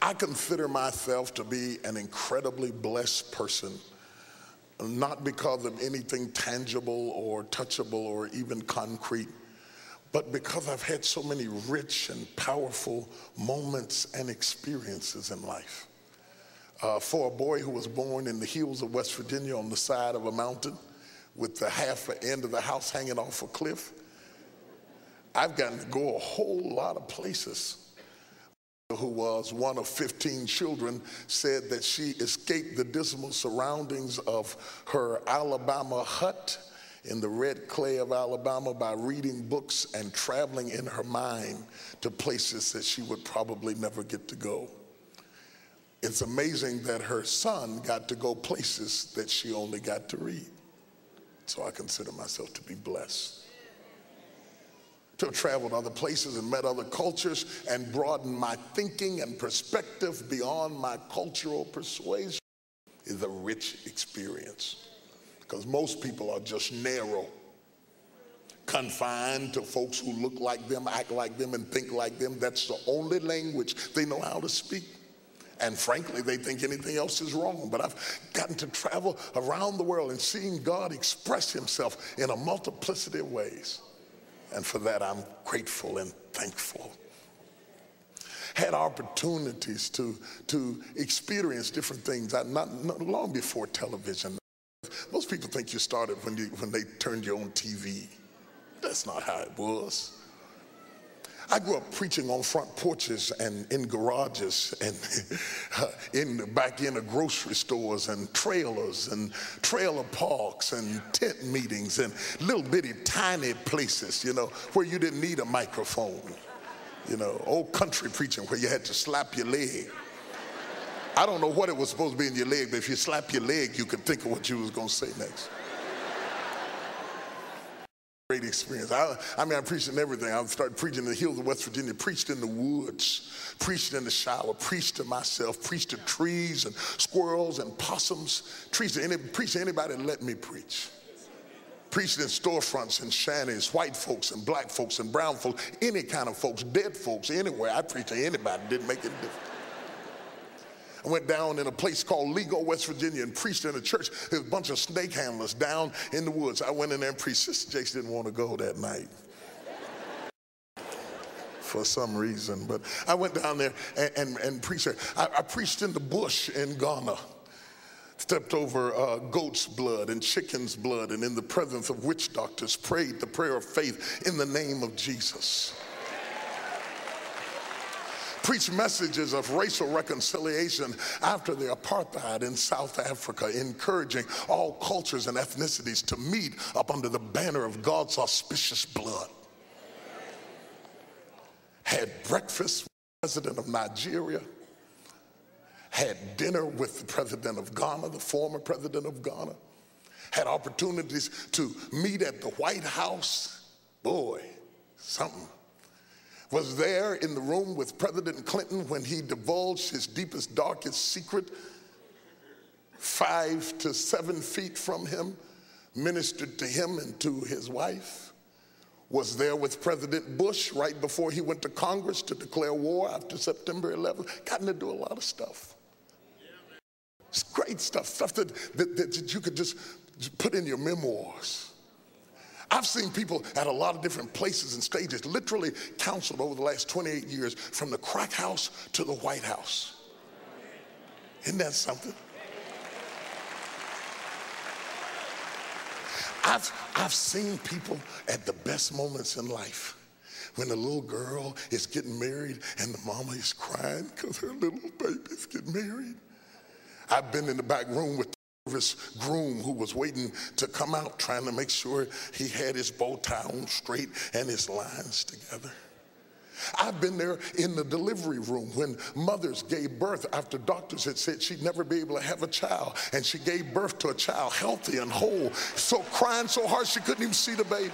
I consider myself to be an incredibly blessed person, not because of anything tangible or touchable or even concrete, but because I've had so many rich and powerful moments and experiences in life. Uh, for a boy who was born in the hills of West Virginia on the side of a mountain with the half end of the house hanging off a cliff, I've gotten to go a whole lot of places who was one of 15 children, said that she escaped the dismal surroundings of her Alabama hut in the red clay of Alabama by reading books and traveling in her mind to places that she would probably never get to go. It's amazing that her son got to go places that she only got to read. So I consider myself to be blessed to have traveled other places and met other cultures and broadened my thinking and perspective beyond my cultural persuasion is a rich experience. Because most people are just narrow, confined to folks who look like them, act like them, and think like them. That's the only language they know how to speak. And frankly, they think anything else is wrong. But I've gotten to travel around the world and seeing God express himself in a multiplicity of ways. And for that, I'm grateful and thankful. Had opportunities to, to experience different things, I, not, not long before television. Most people think you started when, you, when they turned you on TV. That's not how it was. I grew up preaching on front porches and in garages and in the back end of grocery stores and trailers and trailer parks and tent meetings and little bitty tiny places, you know, where you didn't need a microphone. You know, old country preaching where you had to slap your leg. I don't know what it was supposed to be in your leg, but if you slap your leg, you could think of what you was going to say next. Great experience. I, I, mean, I preached in everything. I started preaching in the hills of West Virginia, preached in the woods, preached in the shower, preached to myself, preached to trees and squirrels and possums, preached to, any, preached to anybody that let me preach. Preached in storefronts and shanties, white folks and black folks and brown folks, any kind of folks, dead folks, anywhere. I preached to anybody, didn't make any difference. I went down in a place called Jolo, West Virginia, and preached in a church. There's a bunch of snake handlers down in the woods. I went in there and preached. Sister didn't want to go that night for some reason, but I went down there and, and, and preached there. I, I, preached in the bush in Ghana. Stepped over uh, goat's blood and chicken's blood, and in the presence of witch doctors, prayed the prayer of faith in the name of Jesus preach messages of racial reconciliation after the apartheid in South Africa, encouraging all cultures and ethnicities to meet up under the banner of God's auspicious blood. Had breakfast with the president of Nigeria, had dinner with the president of Ghana, the former president of Ghana, had opportunities to meet at the White House. Boy, something was there in the room with President Clinton when he divulged his deepest, darkest secret, five to seven feet from him, ministered to him and to his wife. Was there with President Bush right before he went to Congress to declare war after September 11th. Gotten to do a lot of stuff. It's great stuff, stuff that, that, that you could just put in your memoirs. I've seen people at a lot of different places and stages literally counseled over the last 28 years from the crack house to the White House. Isn't that something? I've, I've seen people at the best moments in life when the little girl is getting married and the mama is crying because her little baby's getting married. I've been in the back room with groom who was waiting to come out, trying to make sure he had his bow tie on straight and his lines together. I've been there in the delivery room when mothers gave birth after doctors had said she'd never be able to have a child, and she gave birth to a child healthy and whole, so crying so hard she couldn't even see the baby.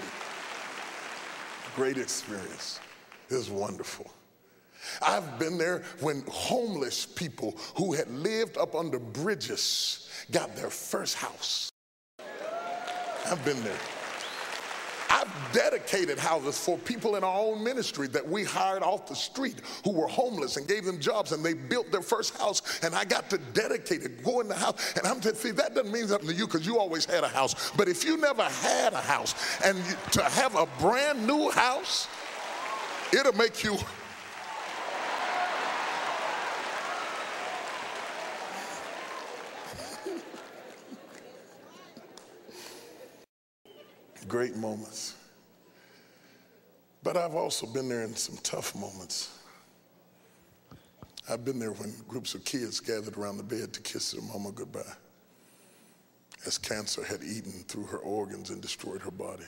Great experience. It was wonderful. I've been there when homeless people who had lived up under bridges got their first house. I've been there. I've dedicated houses for people in our own ministry that we hired off the street who were homeless and gave them jobs and they built their first house and I got to dedicate it, go in the house. And I'm just, see, that doesn't mean something to you because you always had a house. But if you never had a house and you, to have a brand new house, it'll make you great moments. But I've also been there in some tough moments. I've been there when groups of kids gathered around the bed to kiss their mama goodbye as cancer had eaten through her organs and destroyed her body.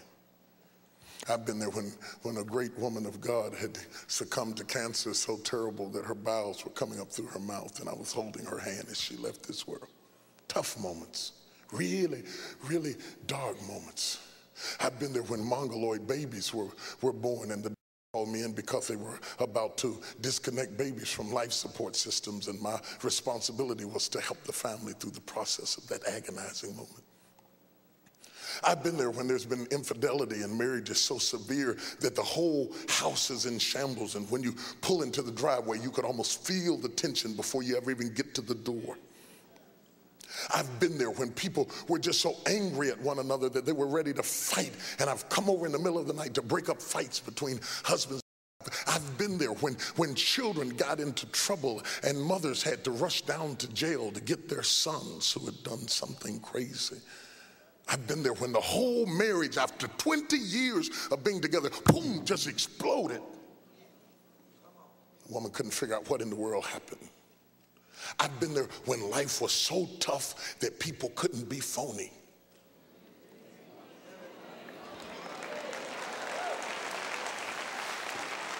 I've been there when, when a great woman of God had succumbed to cancer so terrible that her bowels were coming up through her mouth, and I was holding her hand as she left this world. Tough moments, really, really dark moments. I've been there when mongoloid babies were, were born and the called me in because they were about to disconnect babies from life support systems and my responsibility was to help the family through the process of that agonizing moment. I've been there when there's been infidelity and marriage is so severe that the whole house is in shambles. And when you pull into the driveway, you could almost feel the tension before you ever even get to the door. I've been there when people were just so angry at one another that they were ready to fight. And I've come over in the middle of the night to break up fights between husbands. I've been there when, when children got into trouble and mothers had to rush down to jail to get their sons who had done something crazy. I've been there when the whole marriage, after 20 years of being together, boom, just exploded. The woman couldn't figure out what in the world happened. I've been there when life was so tough that people couldn't be phony.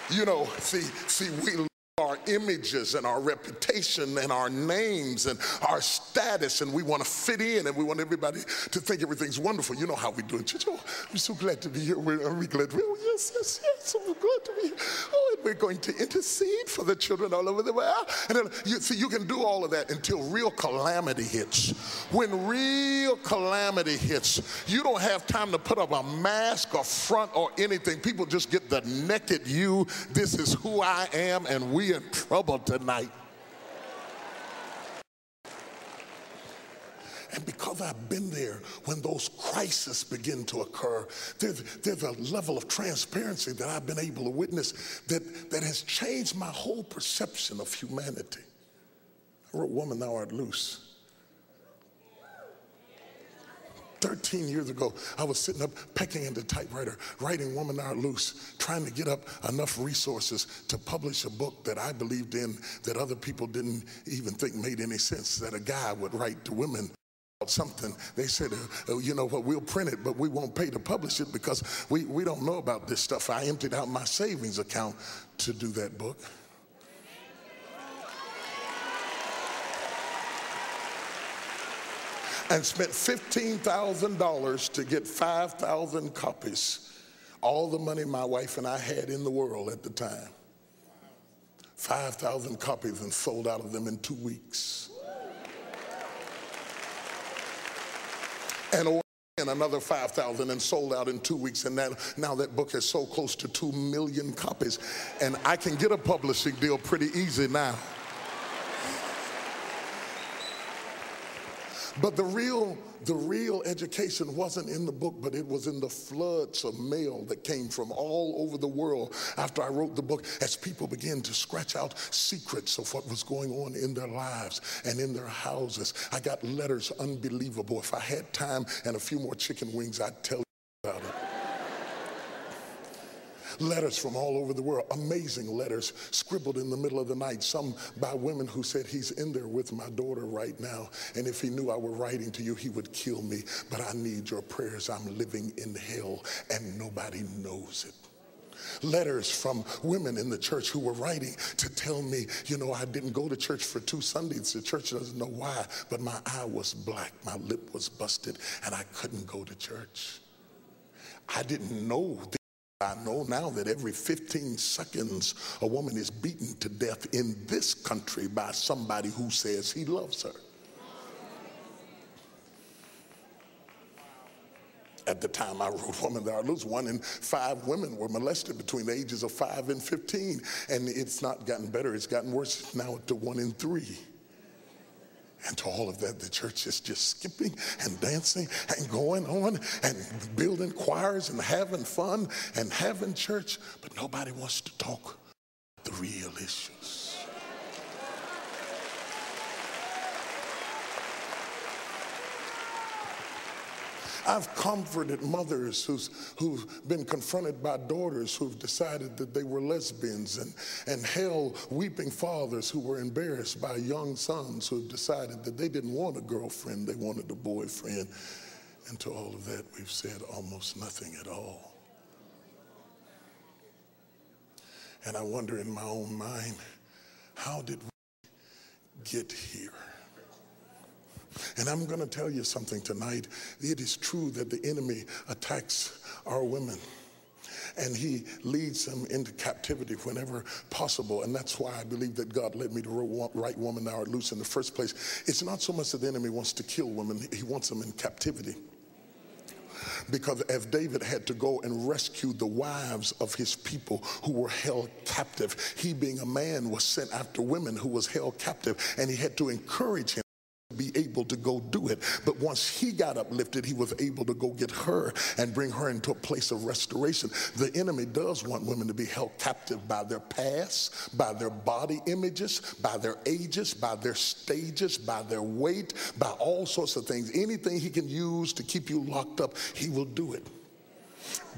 You know, see, see, we our images and our reputation and our names and our status, and we want to fit in and we want everybody to think everything's wonderful. You know how we do it. Oh, I'm so glad to be here. We're, we glad? Oh, yes, yes, yes. I'm glad to be here. Oh, and we're going to intercede for the children all over the world. And then, you see, you can do all of that until real calamity hits. When real calamity hits, you don't have time to put up a mask or front or anything. People just get the naked you. This is who I am, and we in trouble tonight. And because I've been there when those crises begin to occur, there's, there's a level of transparency that I've been able to witness that, that has changed my whole perception of humanity. I wrote Woman Thou Art Loose. 13 years ago, I was sitting up pecking in the typewriter, writing Woman Art Loose, trying to get up enough resources to publish a book that I believed in that other people didn't even think made any sense, that a guy would write to women about something. They said, uh, you know what, we'll print it, but we won't pay to publish it because we, we don't know about this stuff. I emptied out my savings account to do that book. And spent $15,000 to get 5,000 copies. All the money my wife and I had in the world at the time. 5,000 copies and sold out of them in two weeks. And another 5,000 and sold out in two weeks. And that, now that book is so close to 2 million copies. And I can get a publishing deal pretty easy now. But the real, the real education wasn't in the book, but it was in the floods of mail that came from all over the world after I wrote the book as people began to scratch out secrets of what was going on in their lives and in their houses. I got letters unbelievable. If I had time and a few more chicken wings, I'd tell you about it letters from all over the world, amazing letters scribbled in the middle of the night, some by women who said, He's in there with my daughter right now. And if he knew I were writing to you, he would kill me. But I need your prayers. I'm living in hell and nobody knows it letters from women in the church who were writing to tell me, you know, I didn't go to church for two Sundays. The church doesn't know why, but my eye was black, my lip was busted, and I couldn't go to church. I didn't know I know now that every 15 seconds a woman is beaten to death in this country by somebody who says he loves her. at the time I wrote Woman Thou Art Loose. One in five women were molested between the ages of five and 15. And it's not gotten better, it's gotten worse now to one in three. And to all of that, the church is just skipping and dancing and going on and building choirs and having fun and having church, but nobody wants to talk the real issues. I've comforted mothers who's, who've been confronted by daughters who've decided that they were lesbians and, and held weeping fathers who were embarrassed by young sons who've decided that they didn't want a girlfriend, they wanted a boyfriend. And to all of that, we've said almost nothing at all. And I wonder in my own mind, how did we get here? And I'm going to tell you something tonight. It is true that the enemy attacks our women and he leads them into captivity whenever possible. And that's why I believe that God led me to write Woman Thou Art Loose in the first place. It's not so much that the enemy wants to kill women, he wants them in captivity. Because as David had to go and rescue the wives of his people who were held captive, he being a man was sent after women who was held captive, and he had to encourage him be able to go do it. But once he got uplifted, he was able to go get her and bring her into a place of restoration. The enemy does want women to be held captive by their past, by their body images, by their ages, by their stages, by their weight, by all sorts of things. Anything he can use to keep you locked up, he will do it.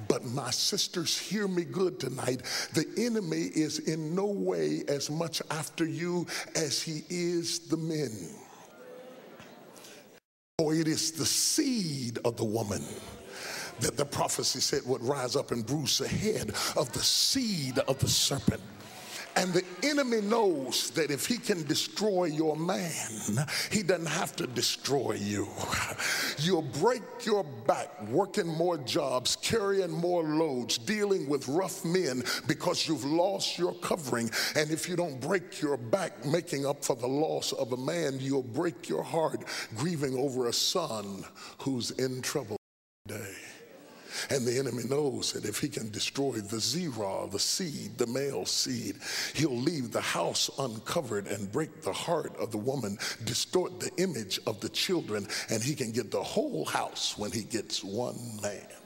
But my sisters, hear me good tonight. The enemy is in no way as much after you as he is the men. For it is the seed of the woman that the prophecy said would rise up and bruise the head of the seed of the serpent. And the enemy knows that if he can destroy your man, he doesn't have to destroy you. You'll break your back working more jobs, carrying more loads, dealing with rough men because you've lost your covering. And if you don't break your back making up for the loss of a man, you'll break your heart grieving over a son who's in trouble today. And the enemy knows that if he can destroy the zerah, the seed, the male seed, he'll leave the house uncovered and break the heart of the woman, distort the image of the children, and he can get the whole house when he gets one man.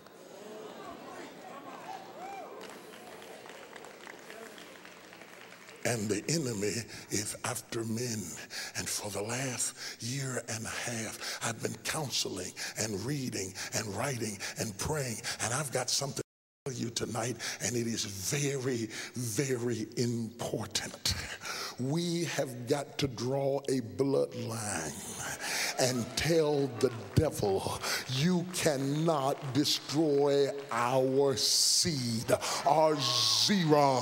And the enemy is after men. And for the last year and a half, I've been counseling and reading and writing and praying, and I've got something to tell you tonight, and it is very, very important. We have got to draw a bloodline and tell the devil, you cannot destroy our seed, our zerah,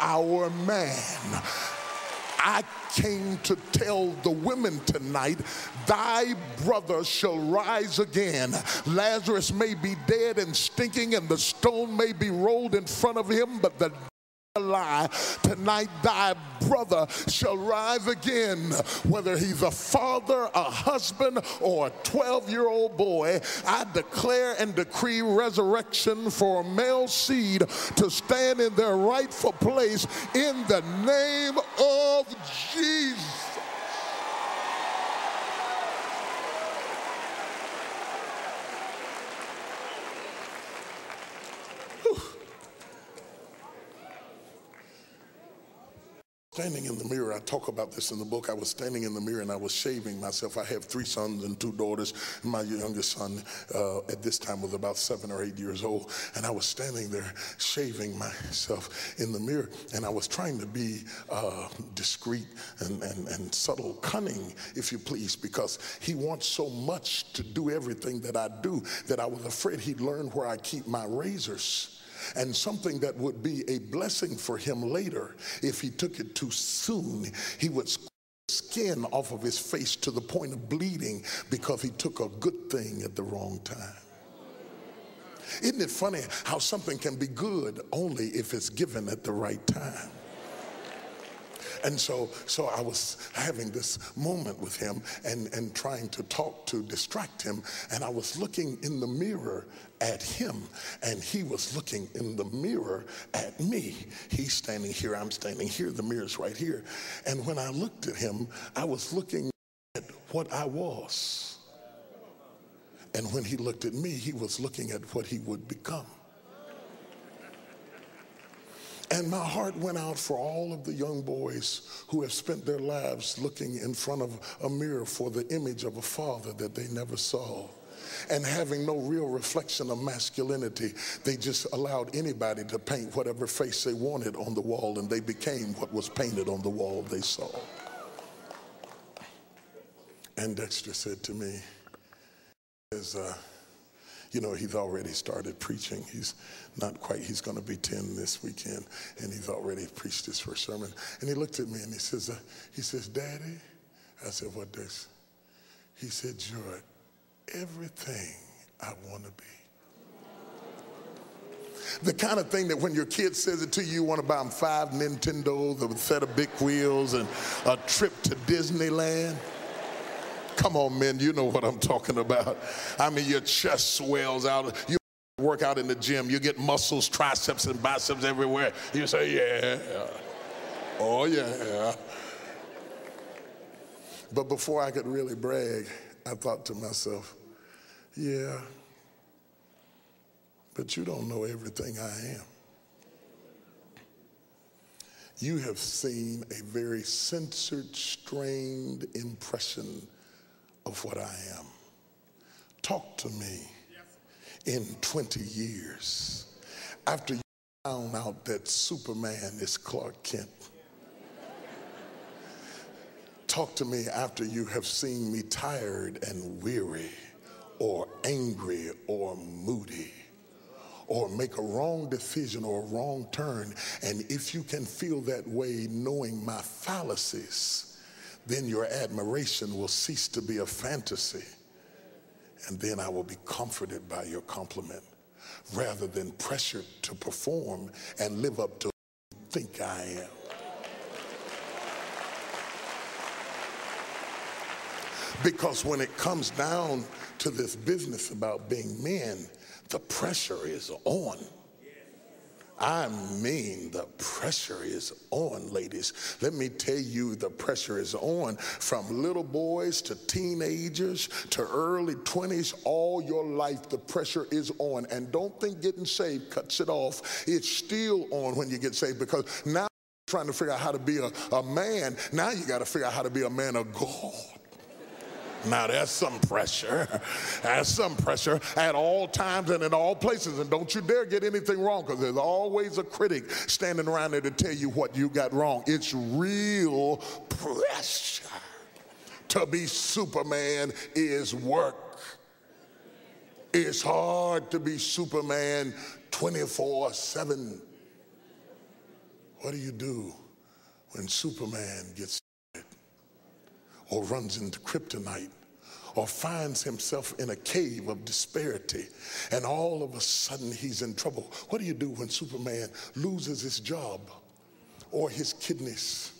our man. I came to tell the women tonight, thy brother shall rise again. Lazarus may be dead and stinking, and the stone may be rolled in front of him, but the lie. Tonight, thy brother shall rise again, whether he's a father, a husband, or a 12 year old boy. I declare and decree resurrection for male seed to stand in their rightful place in the name of Jesus. Standing in the mirror, I talk about this in the book. I was standing in the mirror and I was shaving myself. I have three sons and two daughters. My youngest son uh, at this time was about seven or eight years old. And I was standing there shaving myself in the mirror. And I was trying to be uh, discreet and, and, and subtle, cunning, if you please, because he wants so much to do everything that I do that I was afraid he'd learn where I keep my razors and something that would be a blessing for him later if he took it too soon he would skin off of his face to the point of bleeding because he took a good thing at the wrong time isn't it funny how something can be good only if it's given at the right time And so, so I was having this moment with him and, and trying to talk to distract him. And I was looking in the mirror at him, and he was looking in the mirror at me. He's standing here, I'm standing here, the mirror's right here. And when I looked at him, I was looking at what I was. And when he looked at me, he was looking at what he would become. And my heart went out for all of the young boys who have spent their lives looking in front of a mirror for the image of a father that they never saw. And having no real reflection of masculinity, they just allowed anybody to paint whatever face they wanted on the wall, and they became what was painted on the wall they saw. And Dexter said to me, "Is uh, you know, he's already started preaching. He's not quite, he's going to be 10 this weekend, and he's already preached his first sermon. And he looked at me and he says, uh, he says, Daddy, I said, what this? He said, you're everything I want to be. The kind of thing that when your kid says it to you, you want to buy them five Nintendos, a set of big wheels, and a trip to Disneyland. Come on, men, you know what I'm talking about. I mean, your chest swells out. You work out in the gym, you get muscles, triceps, and biceps everywhere. You say, yeah. Oh, yeah. But before I could really brag, I thought to myself, yeah, but you don't know everything I am. You have seen a very censored, strained impression of what I am. Talk to me in 20 years after you found out that Superman is Clark Kent. Talk to me after you have seen me tired and weary or angry or moody or make a wrong decision or a wrong turn. And if you can feel that way knowing my fallacies, then your admiration will cease to be a fantasy. And then I will be comforted by your compliment rather than pressured to perform and live up to think I am. Because when it comes down to this business about being men, the pressure is on. I mean, the pressure is on, ladies. Let me tell you, the pressure is on from little boys to teenagers to early 20s. All your life, the pressure is on. And don't think getting saved cuts it off. It's still on when you get saved because now you're trying to figure out how to be a, a man. Now you got to figure out how to be a man of God. Now there's some pressure. There's some pressure at all times and in all places. And don't you dare get anything wrong because there's always a critic standing around there to tell you what you got wrong. It's real pressure. To be Superman is work. It's hard to be Superman 24 7. What do you do when Superman gets or runs into kryptonite or finds himself in a cave of disparity and all of a sudden he's in trouble. What do you do when Superman loses his job or his kidneys?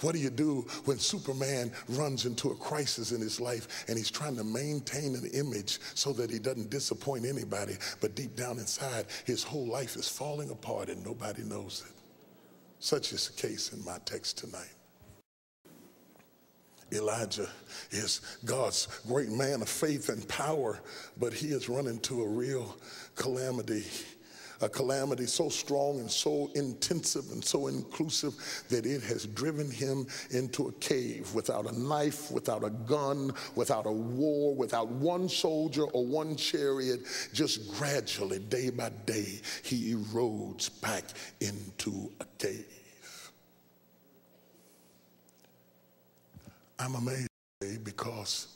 What do you do when Superman runs into a crisis in his life and he's trying to maintain an image so that he doesn't disappoint anybody, but deep down inside, his whole life is falling apart and nobody knows it? Such is the case in my text tonight. Elijah is God's great man of faith and power, but he has run into a real calamity. A calamity so strong and so intensive and so inclusive that it has driven him into a cave without a knife, without a gun, without a war, without one soldier or one chariot. Just gradually, day by day, he erodes back into a cave. I'm amazed because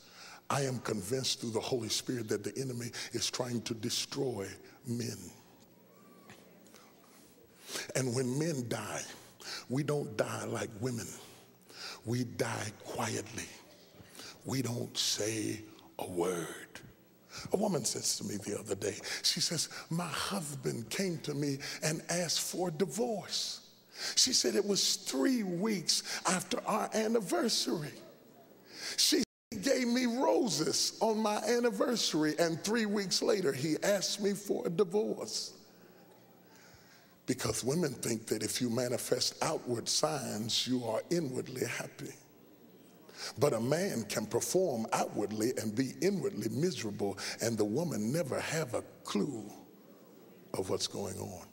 I am convinced through the Holy Spirit that the enemy is trying to destroy men. And when men die, we don't die like women. We die quietly. We don't say a word. A woman says to me the other day, she says, My husband came to me and asked for divorce. She said it was three weeks after our anniversary. She gave me roses on my anniversary, and three weeks later, he asked me for a divorce. Because women think that if you manifest outward signs, you are inwardly happy. But a man can perform outwardly and be inwardly miserable, and the woman never have a clue of what's going on.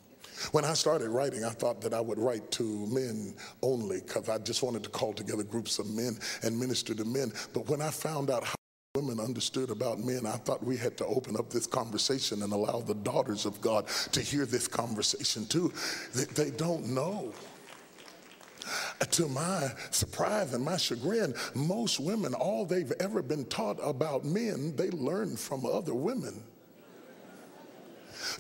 When I started writing, I thought that I would write to men only because I just wanted to call together groups of men and minister to men. But when I found out how women understood about men, I thought we had to open up this conversation and allow the daughters of God to hear this conversation too. They, they don't know. Uh, to my surprise and my chagrin, most women, all they've ever been taught about men, they learn from other women.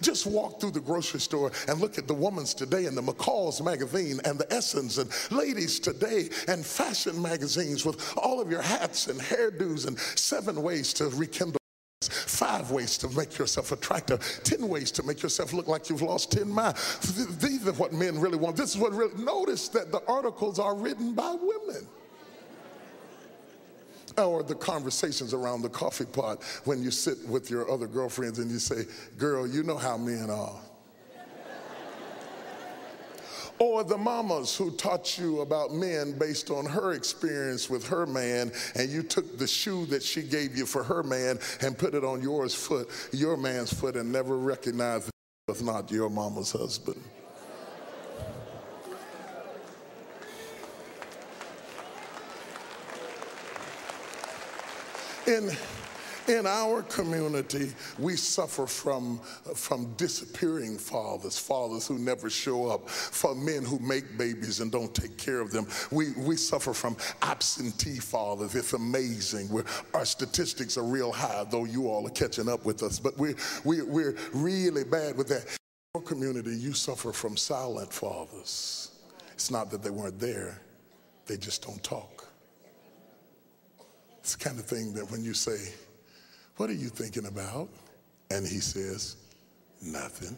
Just walk through the grocery store and look at the woman's today and the McCall's magazine and the Essence and Ladies Today and fashion magazines with all of your hats and hairdos and seven ways to rekindle. Five ways to make yourself attractive, 10 ways to make yourself look like you've lost 10 miles. These are what men really want. This is what really, notice that the articles are written by women or the conversations around the coffee pot when you sit with your other girlfriends and you say, Girl, you know how men are. or the mamas who taught you about men based on her experience with her man, and you took the shoe that she gave you for her man and put it on yours foot, your man's foot, and never recognized it was not your mama's husband. In in our community, we suffer from, from disappearing fathers, fathers who never show up, for men who make babies and don't take care of them. We, we suffer from absentee fathers. It's amazing. We're, our statistics are real high, though you all are catching up with us, but we're, we, we're really bad with that. In our community, you suffer from silent fathers. It's not that they weren't there, they just don't talk. It's the kind of thing that when you say, What are you thinking about? And he says, Nothing.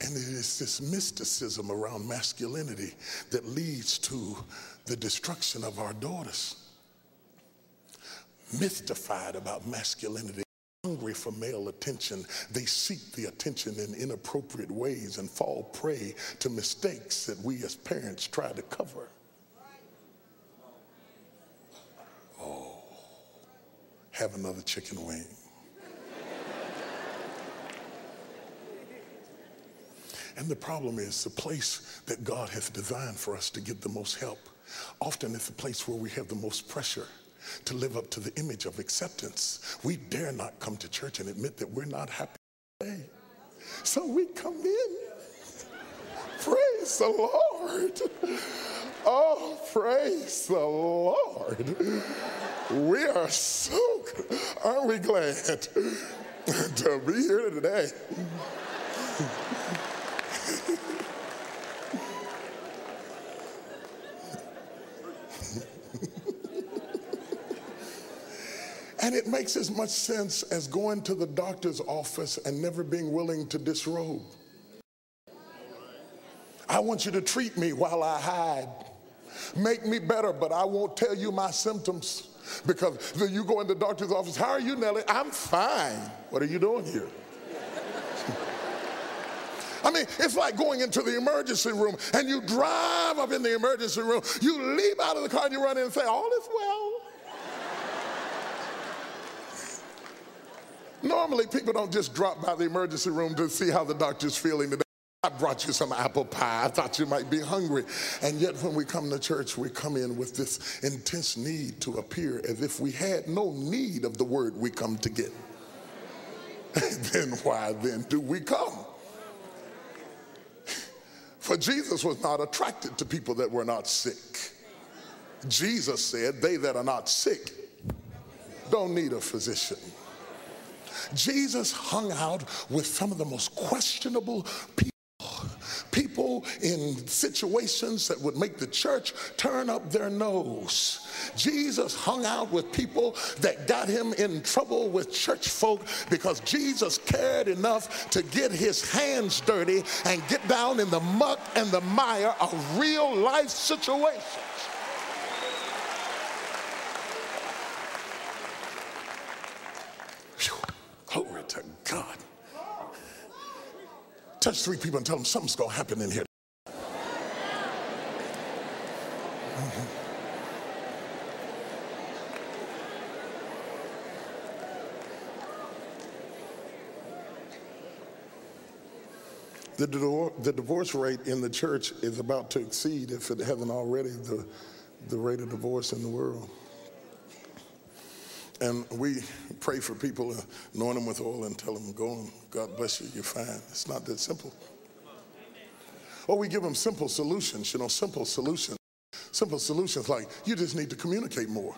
And it is this mysticism around masculinity that leads to the destruction of our daughters. Mystified about masculinity hungry for male attention. They seek the attention in inappropriate ways and fall prey to mistakes that we as parents try to cover. Oh, have another chicken wing. And the problem is the place that God has designed for us to get the most help. Often it's the place where we have the most pressure to live up to the image of acceptance. We dare not come to church and admit that we're not happy today. So we come in. Praise the Lord. Oh, praise the Lord. We are so, aren't we glad to be here today? And it makes as much sense as going to the doctor's office and never being willing to disrobe. I want you to treat me while I hide. Make me better, but I won't tell you my symptoms. Because then you go in the doctor's office, how are you, Nellie? I'm fine. What are you doing here? I mean, it's like going into the emergency room and you drive up in the emergency room, you leap out of the car and you run in and say, All is well. Normally, people don't just drop by the emergency room to see how the doctor's feeling today. I brought you some apple pie. I thought you might be hungry. And yet, when we come to church, we come in with this intense need to appear as if we had no need of the word we come to get. then why then do we come? For Jesus was not attracted to people that were not sick. Jesus said, They that are not sick don't need a physician. Jesus hung out with some of the most questionable people people in situations that would make the church turn up their nose. Jesus hung out with people that got him in trouble with church folk because Jesus cared enough to get his hands dirty and get down in the muck and the mire of real life situations. Glory to God. Touch three people and tell them something's going to happen in here. Mm-hmm. The, the divorce rate in the church is about to exceed, if it hasn't already, the, the rate of divorce in the world. And we pray for people, anoint them with oil, and tell them, go and God bless you, you're fine. It's not that simple. Or we give them simple solutions, you know, simple solutions. Simple solutions like you just need to communicate more.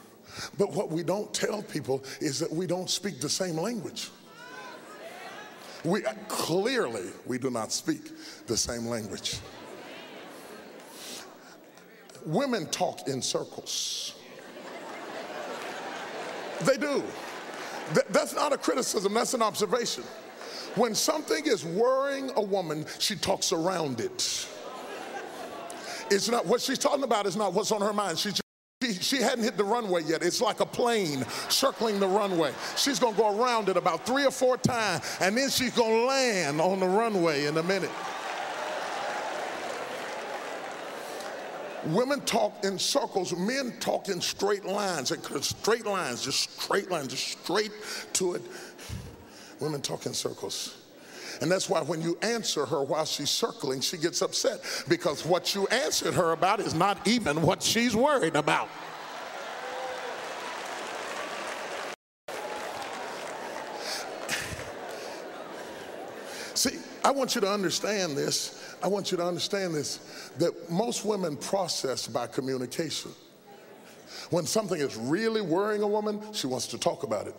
But what we don't tell people is that we don't speak the same language. We uh, clearly we do not speak the same language. Women talk in circles. They do. Th- that's not a criticism, that's an observation. When something is worrying a woman, she talks around it. It's not what she's talking about is not what's on her mind. She's she, she hadn't hit the runway yet. It's like a plane circling the runway. She's to go around it about three or four times, and then she's to land on the runway in a minute. Women talk in circles, men talk in straight lines, straight lines, just straight lines, just straight to it. Women talk in circles. And that's why when you answer her while she's circling, she gets upset because what you answered her about is not even what she's worried about. See, I want you to understand this. I want you to understand this that most women process by communication. When something is really worrying a woman, she wants to talk about it.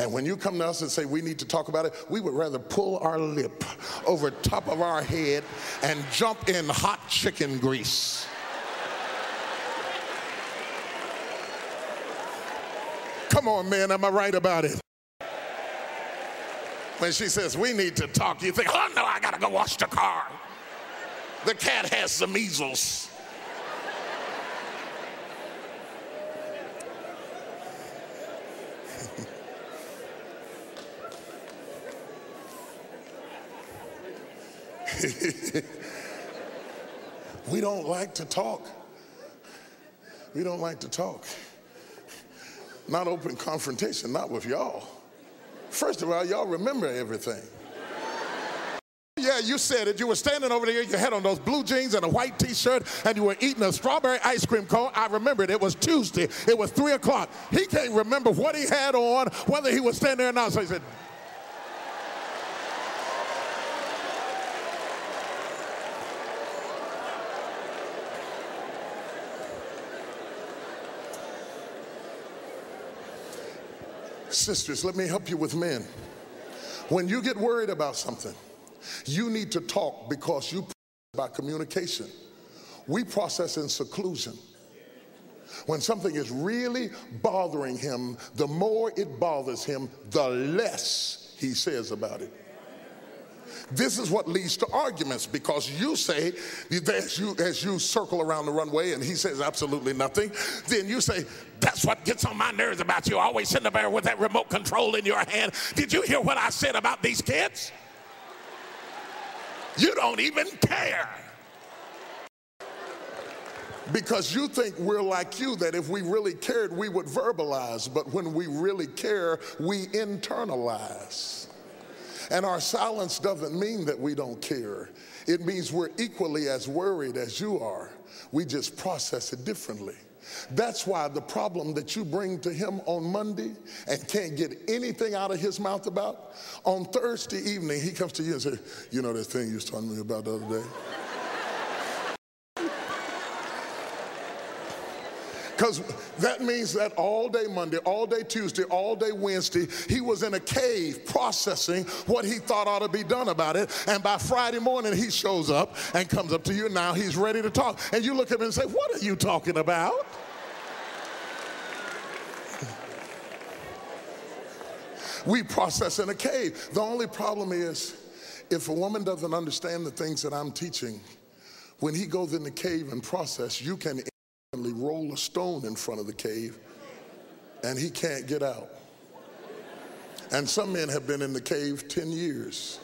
And when you come to us and say we need to talk about it, we would rather pull our lip over top of our head and jump in hot chicken grease. Come on, man, am I right about it? When she says we need to talk, you think, oh no, I gotta go wash the car. The cat has the measles. we don't like to talk. We don't like to talk. Not open confrontation, not with y'all. First of all, y'all remember everything. You said it. You were standing over there, you had on those blue jeans and a white t shirt, and you were eating a strawberry ice cream cone. I remember it. It was Tuesday. It was 3 o'clock. He can't remember what he had on, whether he was standing there or not. So he said, Sisters, let me help you with men. When you get worried about something, you need to talk because you by communication. We process in seclusion. When something is really bothering him, the more it bothers him, the less he says about it. This is what leads to arguments because you say, as you, as you circle around the runway and he says absolutely nothing, then you say, That's what gets on my nerves about you, always sitting there with that remote control in your hand. Did you hear what I said about these kids? You don't even care. Because you think we're like you, that if we really cared, we would verbalize. But when we really care, we internalize. And our silence doesn't mean that we don't care. It means we're equally as worried as you are. We just process it differently. That's why the problem that you bring to him on Monday and can't get anything out of his mouth about, on Thursday evening, he comes to you and says, You know that thing you was telling me about the other day? Because that means that all day Monday, all day Tuesday, all day Wednesday, he was in a cave processing what he thought ought to be done about it. And by Friday morning, he shows up and comes up to you. And now he's ready to talk. And you look at him and say, What are you talking about? we process in a cave. The only problem is if a woman doesn't understand the things that I'm teaching, when he goes in the cave and process, you can instantly roll a stone in front of the cave and he can't get out. And some men have been in the cave 10 years.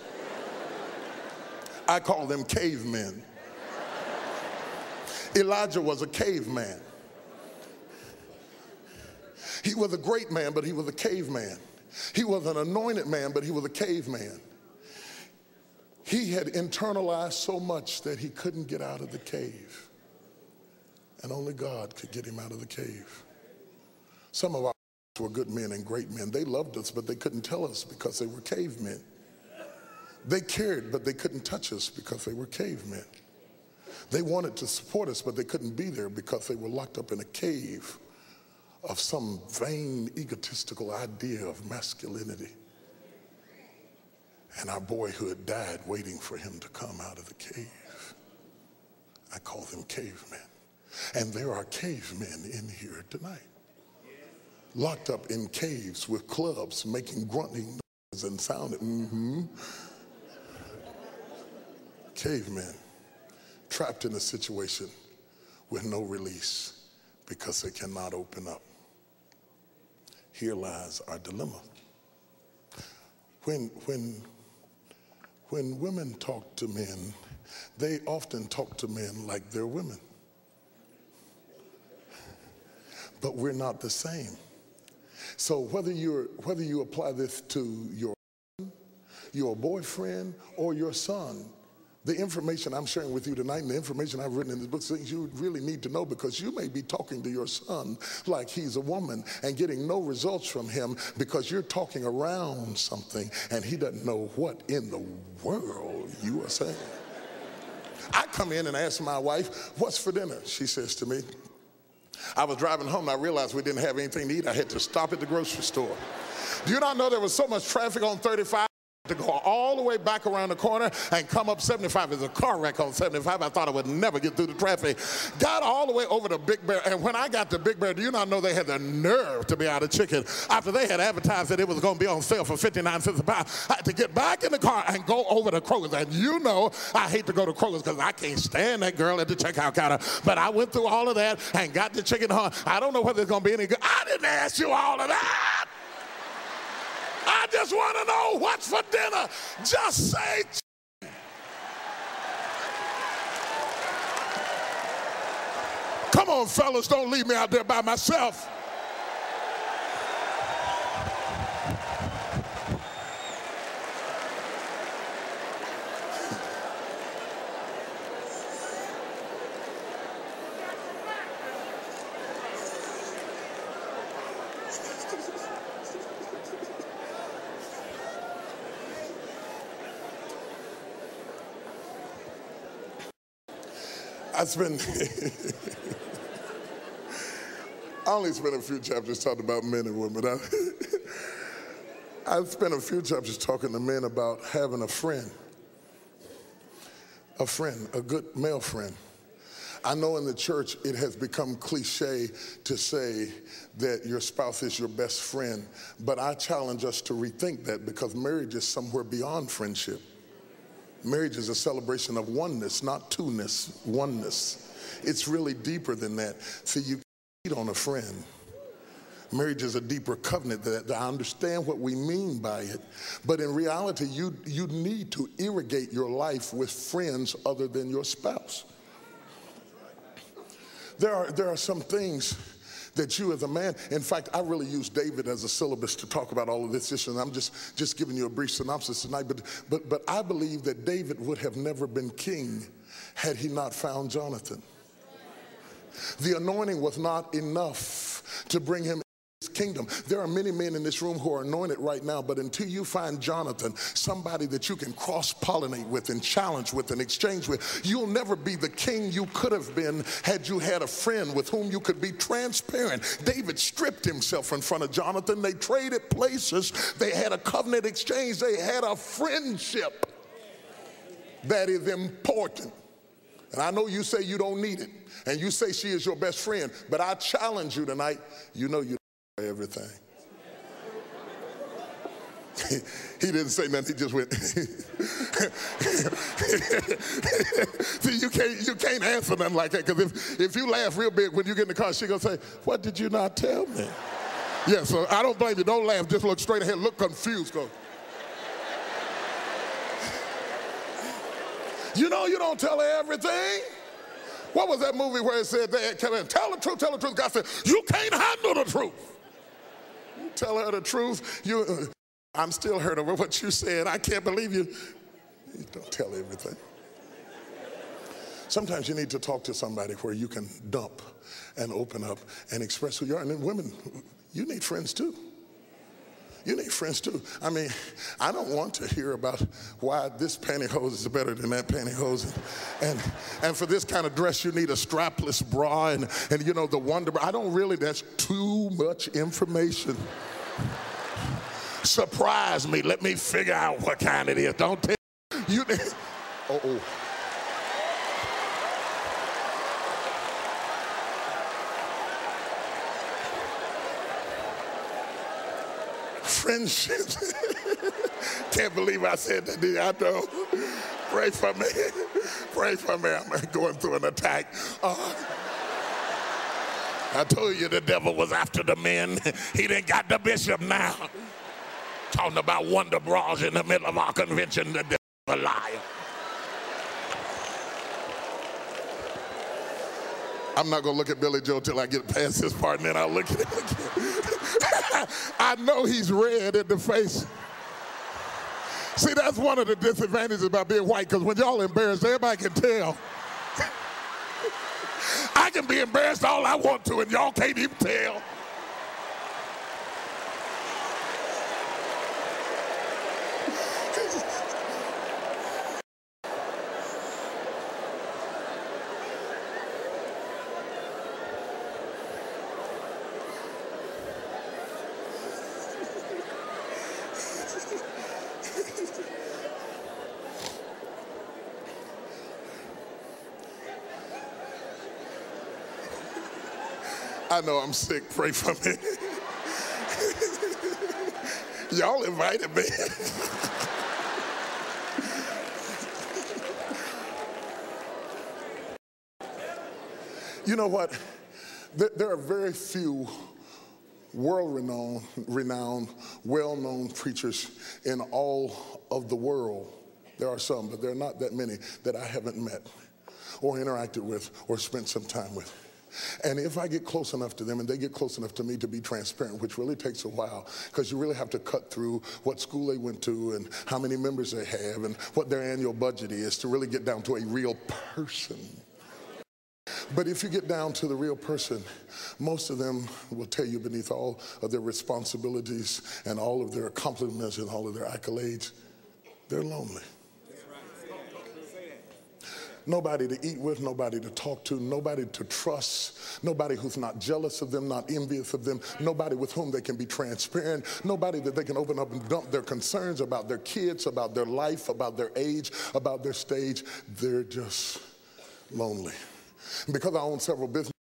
I call them cavemen. Elijah was a caveman. He was a great man, but he was a caveman. He was an anointed man, but he was a caveman. He had internalized so much that he couldn't get out of the cave. And only God could get him out of the cave. Some of our were good men and great men. They loved us, but they couldn't tell us because they were cavemen. They cared, but they couldn't touch us because they were cavemen. They wanted to support us, but they couldn't be there because they were locked up in a cave of some vain, egotistical idea of masculinity. And our boyhood died waiting for him to come out of the cave. I call them cavemen. And there are cavemen in here tonight, locked up in caves with clubs, making grunting noises and sounding, mm-hmm. Cavemen trapped in a situation with no release because they cannot open up. Here lies our dilemma. When, when, when women talk to men, they often talk to men like they're women. But we're not the same. So whether, you're, whether you apply this to your your boyfriend or your son, the information I'm sharing with you tonight and the information I've written in this book things you really need to know because you may be talking to your son like he's a woman and getting no results from him because you're talking around something and he doesn't know what in the world you are saying. I come in and ask my wife, What's for dinner? She says to me, I was driving home and I realized we didn't have anything to eat. I had to stop at the grocery store. Do you not know there was so much traffic on 35? To go all the way back around the corner and come up 75. There's a car wreck on 75. I thought I would never get through the traffic. Got all the way over to Big Bear. And when I got to Big Bear, do you not know they had the nerve to be out of chicken after they had advertised that it was going to be on sale for 59 cents a pound? I had to get back in the car and go over to Kroger's. And you know I hate to go to Kroger's because I can't stand that girl at the checkout counter. But I went through all of that and got the chicken. Huh? I don't know whether it's going to be any good. I didn't ask you all of that. I just want to know what's for dinner. Just say. Come on, fellas, don't leave me out there by myself. I spent, I only spent a few chapters talking about men and women. I, I spent a few chapters talking to men about having a friend, a friend, a good male friend. I know in the church it has become cliche to say that your spouse is your best friend, but I challenge us to rethink that because marriage is somewhere beyond friendship. Marriage is a celebration of oneness, not two-ness, oneness. It's really deeper than that. See, you cheat on a friend. Marriage is a deeper covenant that, I understand what we mean by it. But in reality, you, you need to irrigate your life with friends other than your spouse. There are, there are some things that you as a man, in fact, I really use David as a syllabus to talk about all of this issue, and I'm just, just giving you a brief synopsis tonight, but, but, but I believe that David would have never been king had he not found Jonathan. The anointing was not enough to bring him kingdom. There are many men in this room who are anointed right now, but until you find Jonathan, somebody that you can cross pollinate with and challenge with and exchange with, you'll never be the king you could have been had you had a friend with whom you could be transparent. David stripped himself in front of Jonathan. They traded places, they had a covenant exchange, they had a friendship that is important. And I know you say you don't need it, and you say she is your best friend, but I challenge you tonight. You know you everything. he didn't say nothing. He just went. See, you can't you can't answer nothing like that because if if you laugh real big when you get in the car, she gonna say, "What did you not tell me?" yeah. So I don't blame you. Don't laugh. Just look straight ahead. Look confused. Go. You know you don't tell her everything. What was that movie where it said, they, tell the truth, tell the truth. God said, you can't handle the truth. Tell her the truth. You, uh, I'm still hurt over what you said. I can't believe you. You don't tell everything. Sometimes you need to talk to somebody where you can dump and open up and express who you are. And then women, you need friends too. You need friends too. I mean, I don't want to hear about why this pantyhose is better than that pantyhose. And, and for this kind of dress, you need a strapless bra and, and you know, the wonder. I don't really, that's too much information. Surprise me. Let me figure out what kind it is. Don't tell you. Oh, oh. Friendship. Can't believe I said that. I know. Pray for me. Pray for me. I'm going through an attack. Uh, I told you the devil was after the men. He didn't got the bishop now. Talking about wonder bras in the middle of our convention. The devil's a liar. I'm not going to look at Billy Joe till I get past this part, and then I'll look at him again. I know he's red in the face. See, that's one of the disadvantages about being white, because when y'all embarrassed, everybody can tell. I can be embarrassed all I want to, and y'all can't even tell. I know I'm sick. Pray for me. Y'all invited me. you know what? There, are very few world renowned, renowned well known preachers in all of the world. There are some, but there are not that many that I haven't met or interacted with or spent some time with. And if I get close enough to them and they get close enough to me to be transparent, which really takes a while, because you really have to cut through what school they went to and how many members they have and what their annual budget is to really get down to a real person. But if you get down to the real person, most of them will tell you beneath all of their responsibilities and all of their accomplishments and all of their accolades, they're lonely nobody to eat with, nobody to talk to, nobody to trust, nobody who's not jealous of them, not envious of them, nobody with whom they can be transparent, nobody that they can open up and dump their concerns about their kids, about their life, about their age, about their stage. They're just lonely. because I own several businesses.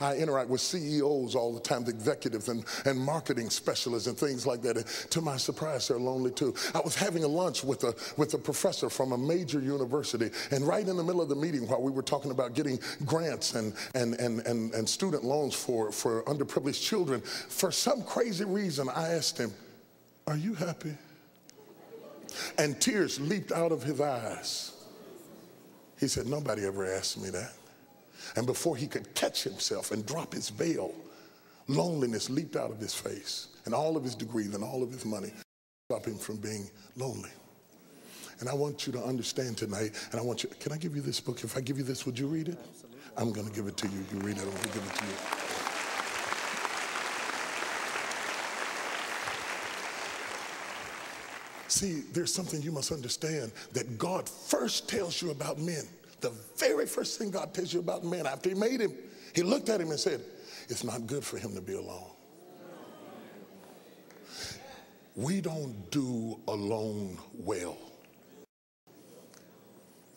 I interact with CEOs all the time, the executives and, and marketing specialists and things like that. And to my surprise, they're lonely too. I was having a lunch with a, with a professor from a major university, and right in the middle of the meeting, while we were talking about getting grants and, and, and, and, and student loans for, for underprivileged children, for some crazy reason, I asked him, Are you happy? And tears leaped out of his eyes. He said, Nobody ever asked me that. And before he could catch himself and drop his veil, loneliness leaped out of his face and all of his degrees and all of his money stop him from being lonely. And I want you to understand tonight, and I want you, can I give you this book? If I give you this, would you read it? Absolutely. I'm going to give it to you. You read it, I'm going to give it to you. See, there's something you must understand that God first tells you about men. The very first thing God tells you about man after He made him, He looked at him and said, It's not good for him to be alone. We don't do alone well.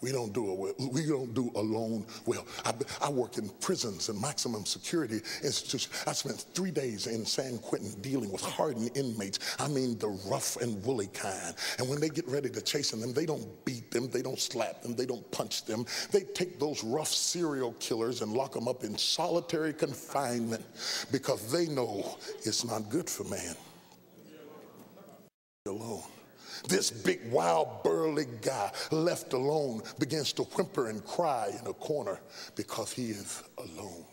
We don't do it well. We don't do alone well. I, I, work in prisons and maximum security institutions. I spent three days in San Quentin dealing with hardened inmates. I mean the rough and woolly kind. And when they get ready to chase them, they don't beat them, they don't slap them, they don't punch them. They take those rough serial killers and lock them up in solitary confinement because they know it's not good for man alone. This big, wild, burly guy, left alone, begins to whimper and cry in a corner because he is alone.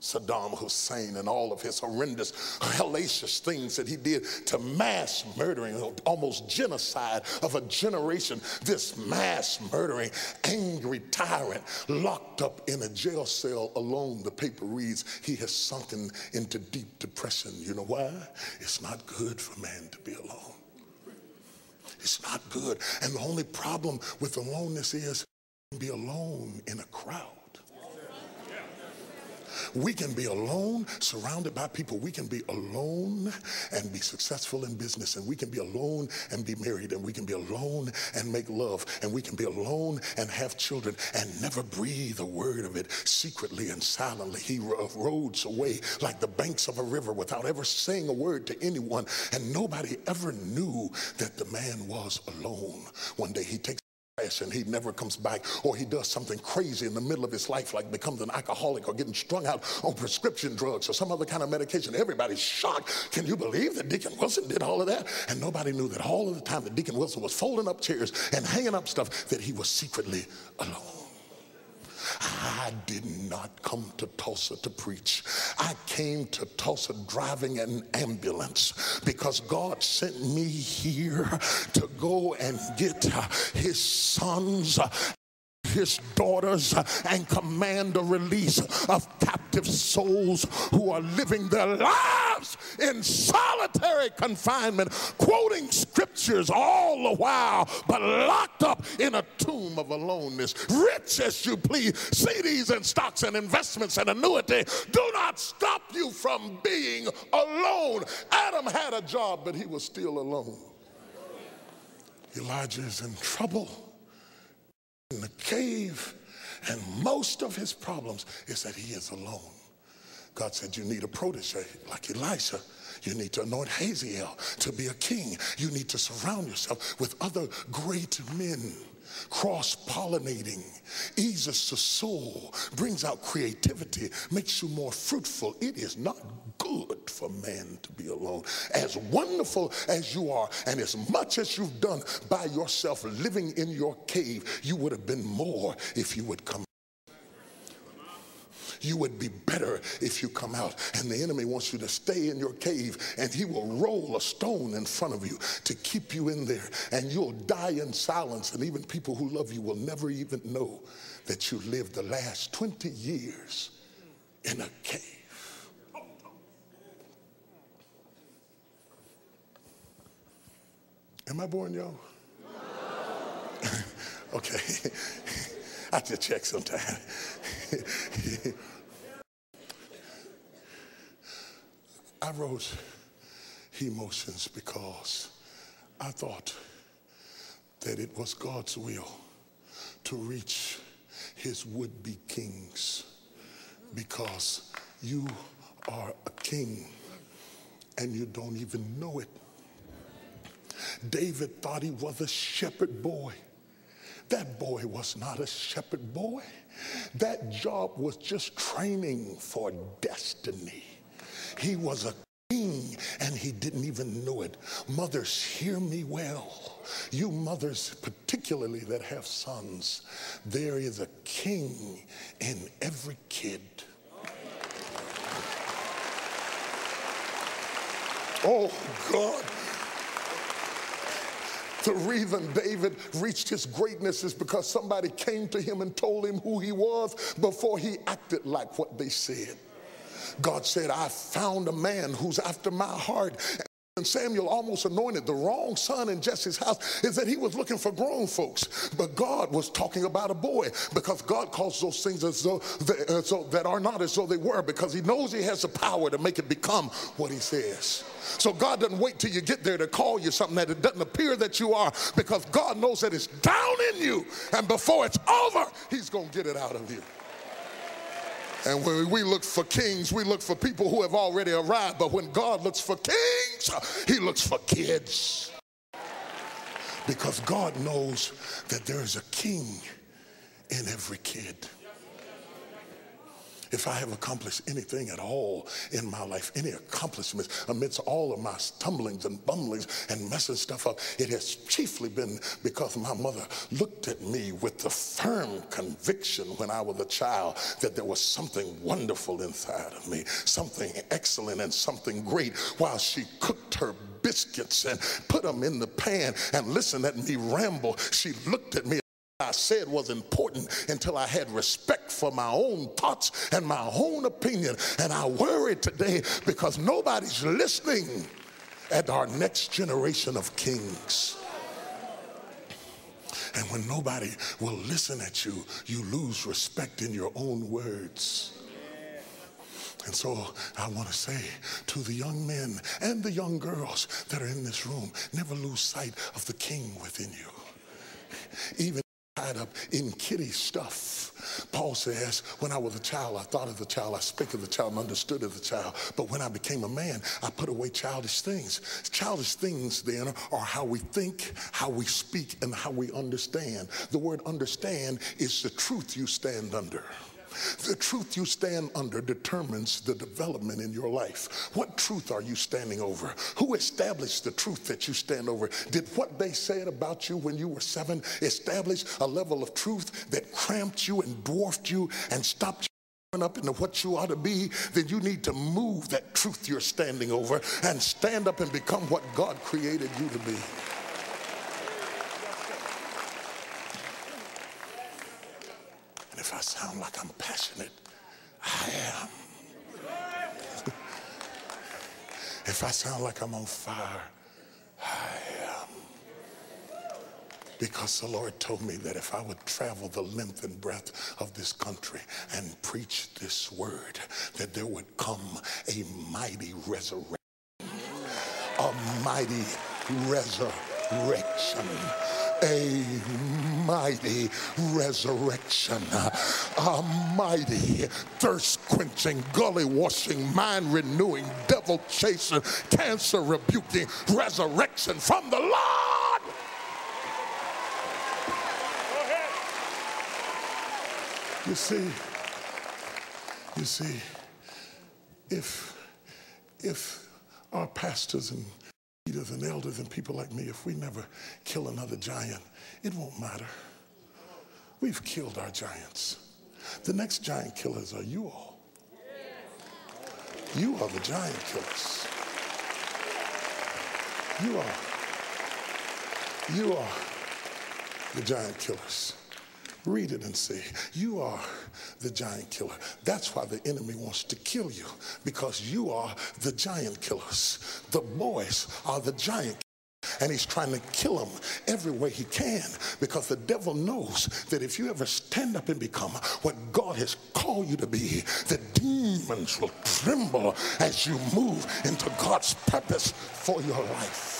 Saddam Hussein and all of his horrendous, hellacious things that he did to mass murdering, almost genocide of a generation. This mass murdering, angry tyrant locked up in a jail cell alone. The paper reads, he has sunken into deep depression. You know why? It's not good for man to be alone. It's not good. And the only problem with aloneness is be alone in a crowd. We can be alone, surrounded by people. We can be alone and be successful in business. And we can be alone and be married. And we can be alone and make love. And we can be alone and have children and never breathe a word of it secretly and silently. He roads away like the banks of a river without ever saying a word to anyone. And nobody ever knew that the man was alone. One day he takes and he never comes back or he does something crazy in the middle of his life like becomes an alcoholic or getting strung out on prescription drugs or some other kind of medication. Everybody's shocked. Can you believe that deacon wilson did all of that? And nobody knew that all of the time that deacon wilson was folding up chairs and hanging up stuff that he was secretly alone I did not come to Tulsa to preach. I came to Tulsa driving an ambulance because God sent me here to go and get his sons his daughters and command the release of captive souls who are living their lives in solitary confinement, quoting scriptures all the while, but locked up in a tomb of aloneness. Rich as you please, CDs and stocks and investments and annuity do not stop you from being alone. Adam had a job, but he was still alone. Elijah is in trouble in the cave, and most of his problems is that he is alone. God said, You need a protege like Elisha. You need to anoint Hazael to be a king. You need to surround yourself with other great men cross pollinating, eases the soul, brings out creativity, makes you more fruitful. It is not good for man to be alone. As wonderful as you are, and as much as you've done by yourself living in your cave, you would have been more if you would come you would be better if you come out. And the enemy wants you to stay in your cave, and he will roll a stone in front of you to keep you in there, and you'll die in silence. And even people who love you will never even know that you lived the last 20 years in a cave. Am I boring y'all? okay. I just check sometime. I wrote He-Motions because I thought that it was God's will to reach his would be kings because you are a king and you don't even know it. David thought he was a shepherd boy. That boy was not a shepherd boy. That job was just training for destiny. He was a king and he didn't even know it. Mothers, hear me well. You mothers, particularly that have sons, there is a king in every kid. Oh, God. The reason David reached his greatness is because somebody came to him and told him who he was before he acted like what they said. God said, I found a man who's after my heart and Samuel almost anointed the wrong son in Jesse's house is that he was looking for grown folks. But God was talking about a boy because God calls those things as though, they, as though that are not as though they were because he knows he has the power to make it become what he says. So God doesn't wait till you get there to call you something that it doesn't appear that you are because God knows that it's down in you. And before it's over, he's going to get it out of you. And when we look for kings, we look for people who have already arrived. But when God looks for kings, he looks for kids. Because God knows that there is a king in every kid if I have accomplished anything at all in my life, any accomplishments amidst all of my stumblings and bumblings and messing stuff up, it has chiefly been because my mother looked at me with the firm conviction when I was a child that there was something wonderful inside of me, something excellent and something great while she cooked her biscuits and put them in the pan and listened at me ramble. She looked at me I said was important until I had respect for my own thoughts and my own opinion. And I worry today because nobody's listening at our next generation of kings. And when nobody will listen at you, you lose respect in your own words. And so I want to say to the young men and the young girls that are in this room, never lose sight of the king within you. Even tied up in kitty stuff. Paul says, when I was a child, I thought of the child, I spake of the child, and understood of the child. But when I became a man, I put away childish things. Childish things, then, are how we think, how we speak, and how we understand. The word understand is the truth you stand under. The truth you stand under determines the development in your life. What truth are you standing over? Who established the truth that you stand over? Did what they said about you when you were seven establish a level of truth that cramped you and dwarfed you and stopped you? Up into what you ought to be, then you need to move that truth you're standing over and stand up and become what God created you to be. If I sound like I'm passionate, I am. if I sound like I'm on fire, I am. Because the Lord told me that if I would travel the length and breadth of this country and preach this word, that there would come a mighty resurrection. A mighty resurrection a mighty resurrection, a mighty thirst quenching, gully washing, mind renewing, devil chasing, cancer rebuking resurrection from the Lord. You see, you see, if if our pastors and leaders and elders and people like me, if we never kill another giant, it won't matter. We've killed our giants. The next giant killers are you all. You are the giant killers. You are. You are the giant killers. Read it and see. You are the giant killer. That's why the enemy wants to kill you because you are the giant killers. The boys are the giant and he's trying to kill them every way he can because the devil knows that if you ever stand up and become what God has called you to be, the demons will tremble as you move into God's purpose for your life.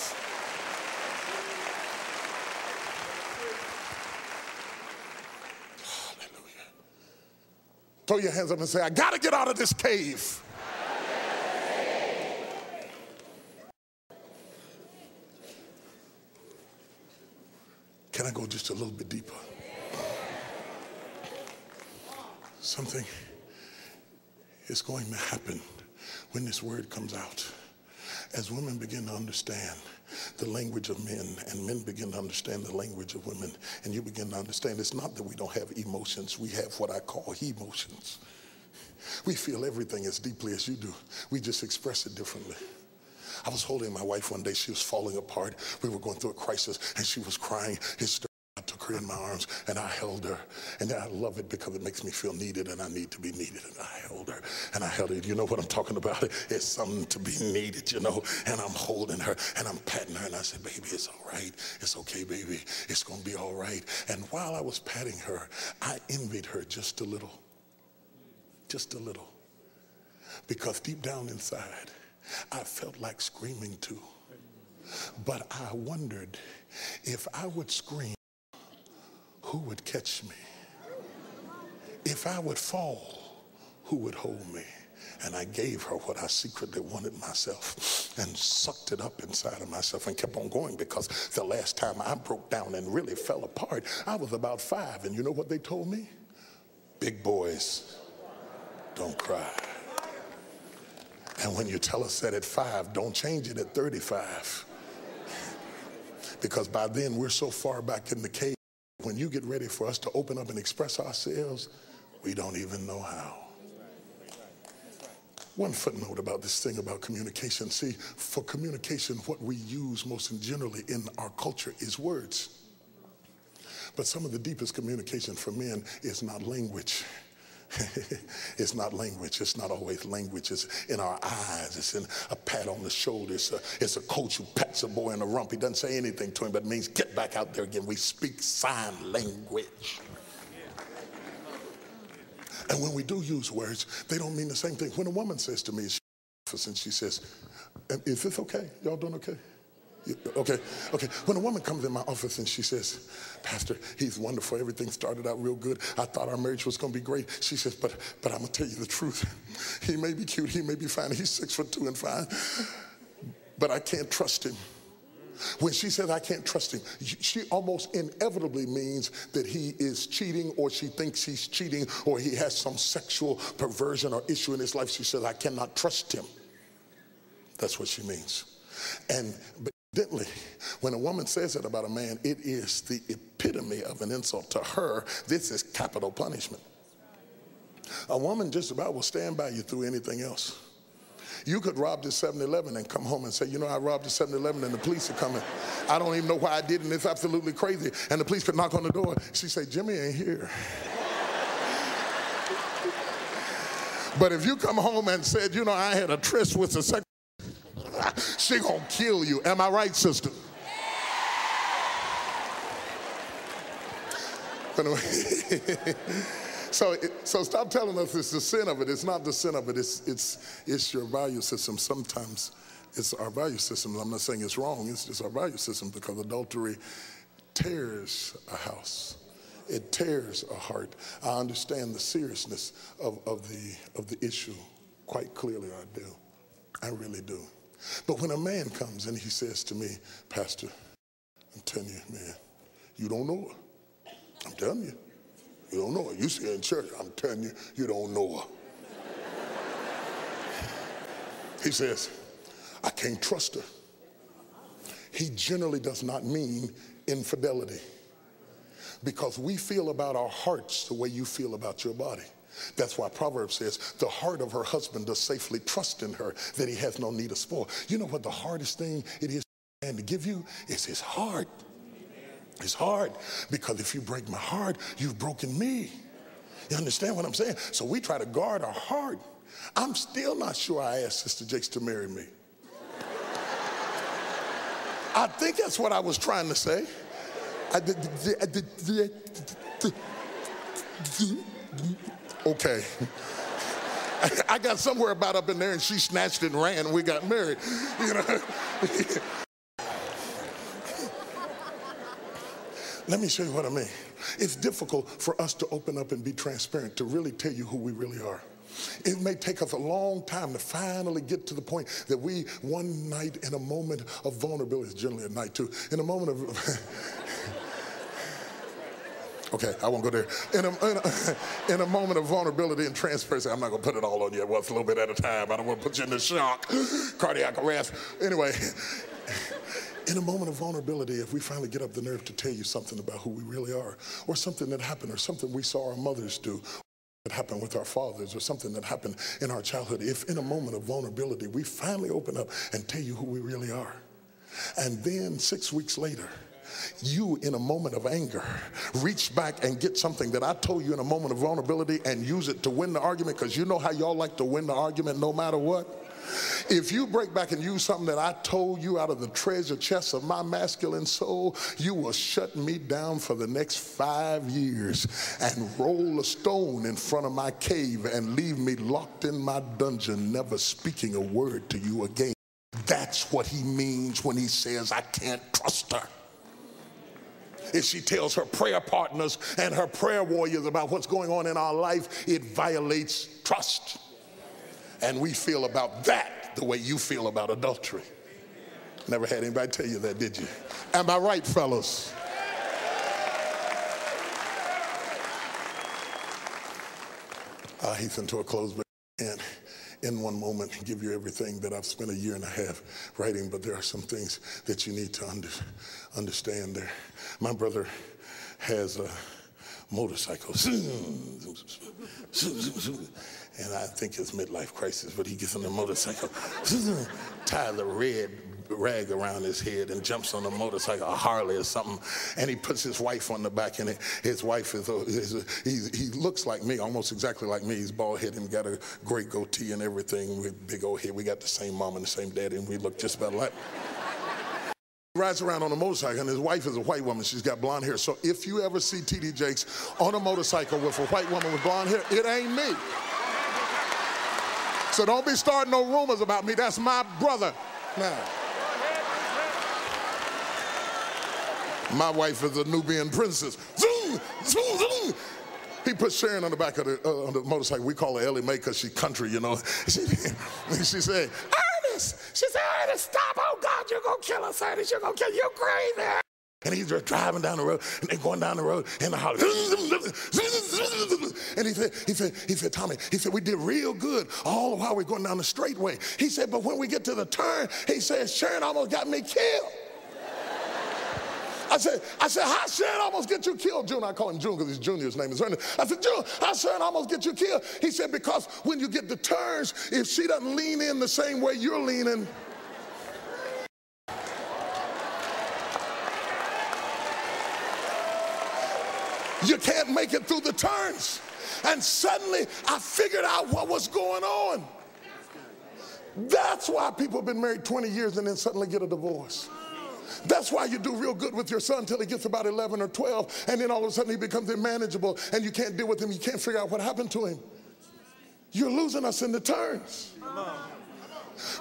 Throw your hands up and say, I got to get out of this cave. Can I go just a little bit deeper? Something is going to happen when this word comes out. As women begin to understand the language of men and men begin to understand the language of women and you begin to understand it's not that we don't have emotions we have what i call he-motions. We feel everything as deeply as you do. We just express it differently. I was holding my wife one day she was falling apart. We were going through a crisis and she was crying hysterically took her in my arms and I held her. And I love it because it makes me feel needed and I need to be needed. And I held her and I held her. You know what I'm talking about? It's something to be needed, you know. And I'm holding her and I'm patting her and I said, baby, it's all right. It's okay, baby. It's going to be all right. And while I was patting her, I envied her just a little. Just a little. Because deep down inside, I felt like screaming too. But I wondered if I would scream, who would catch me? If I would fall, who would hold me? And I gave her what I secretly wanted myself and sucked it up inside of myself and kept on going because the last time I broke down and really fell apart, I was about five. And you know what they told me? Big boys don't cry. And when you tell us that at five, don't change it at 35 because by then we're so far back in the cave. When you get ready for us to open up and express ourselves, we don't even know how. One footnote about this thing about communication. See, for communication, what we use most generally in our culture is words. But some of the deepest communication for men is not language. it's not language. It's not always language. It's in our eyes. It's in a pat on the shoulder. It's a, it's a coach who pats a boy in the rump. He doesn't say anything to him, but it means get back out there again. We speak sign language. And when we do use words, they don't mean the same thing. When a woman says to me, and she says, Is this okay? Y'all doing okay? Okay, okay. When a woman comes in my office and she says, Pastor, he's wonderful. Everything started out real good. I thought our marriage was going to be great. She says, but, but I'm going to tell you the truth. He may be cute. He may be fine. He's six foot two and fine. But I can't trust him. When she says, I can't trust him, she almost inevitably means that he is cheating or she thinks he's cheating or he has some sexual perversion or issue in his life. She says, I cannot trust him. That's what she means. And Evidently, when a woman says that about a man, it is the epitome of an insult to her. This is capital punishment. A woman just about will stand by you through anything else. You could rob the 7 Eleven and come home and say, You know, I robbed the 7 Eleven and the police are coming. I don't even know why I did, and it's absolutely crazy. And the police could knock on the door. She say, Jimmy ain't here. but if you come home and said, You know, I had a tryst with the secretary she gonna kill you. Am I right, sister? so, so stop telling us it's the sin of it. It's not the sin of it. It's, it's, it's your value system. Sometimes it's our value system. I'm not saying it's wrong. It's just our value system because adultery tears a house. It tears a heart. I understand the seriousness of, of, the, of the issue quite clearly. I do. I really do. But when a man comes and he says to me, Pastor, I'm telling you, man, you don't know her. I'm telling you. You don't know her. You see her in church. I'm telling you, you don't know her. he says, I can't trust her. He generally does not mean infidelity because we feel about our hearts the way you feel about your body. That's why Proverbs says, the heart of her husband does safely trust in her, that he has no need of spoil. You know what the hardest thing it is man to give you? Is his heart. It's hard because if you break my heart, you've broken me. You understand what I'm saying? So we try to guard our heart. I'm still not sure I asked Sister Jakes to marry me. I think that's what I was trying to say. I did, okay. I got somewhere about up in there and she snatched it and ran and we got married. You know. Let me show you what I mean. It's difficult for us to open up and be transparent, to really tell you who we really are. It may take us a long time to finally get to the point that we, one night in a moment of vulnerability, generally at night too, in a moment of Okay, I won't go there. In a, in a, in a, moment of vulnerability and transparency, I'm not going to put it all on you. Well, it's a little bit at a time. I don't want to put you in the shock, cardiac arrest. Anyway, in a moment of vulnerability, if we finally get up the nerve to tell you something about who we really are, or something that happened, or something we saw our mothers do, that happened with our fathers, or something that happened in our childhood, if in a moment of vulnerability we finally open up and tell you who we really are, and then six weeks later, you in a moment of anger reach back and get something that I told you in a moment of vulnerability and use it to win the argument because you know how y'all like to win the argument no matter what? If you break back and use something that I told you out of the treasure chest of my masculine soul, you will shut me down for the next five years and roll a stone in front of my cave and leave me locked in my dungeon, never speaking a word to you again. That's what he means when he says, I can't trust her if she tells her prayer partners and her prayer warriors about what's going on in our life, it violates trust. And we feel about that the way you feel about adultery. Never had anybody tell you that, did you? Am I right, fellas? Ah, I hasten to a close, but in one moment give you everything that I've spent a year and a half writing, but there are some things that you need to under, understand there. My brother has a motorcycle. And I think it's midlife crisis, but he gets on the motorcycle, a red rag around his head and jumps on a motorcycle, a Harley or something, and he puts his wife on the back, and his wife is, is he, he looks like me, almost exactly like me. He's bald headed and got a great goatee and everything with big old head. We got the same mom and the same daddy, and we look just about alike. He rides around on a motorcycle, and his wife is a white woman. She's got blonde hair. So if you ever see TD Jakes on a motorcycle with a white woman with blonde hair, it ain't me. So don't be starting no rumors about me. That's my brother. Now. My wife is a Nubian princess. Zoom, zoom, zoom. He put Sharon on the back of the, uh, on the motorcycle. We call her Ellie Mae because she's country, you know. She, she said, Ernest. She said, Ernest, stop. Oh, God, you're going to kill us, Ernest. You're going to kill You crazy. And he's just driving down the road, and they're going down the road in the house. And he said, he said, he said, Tommy, he said, we did real good all the while we're going down the straightway. He said, but when we get to the turn, he said, Sharon almost got me killed. I said, I said, how Sharon almost get you killed? June, I call him June because his junior's name is Ernest. I said, June, how Sharon almost get you killed? He said, because when you get the turns, if she doesn't lean in the same way you're leaning, you can't make it through the turns. And suddenly I figured out what was going on. That's why people have been married 20 years and then suddenly get a divorce. That's why you do real good with your son until he gets about 11 or 12, and then all of a sudden he becomes unmanageable and you can't deal with him. You can't figure out what happened to him. You're losing us in the turns.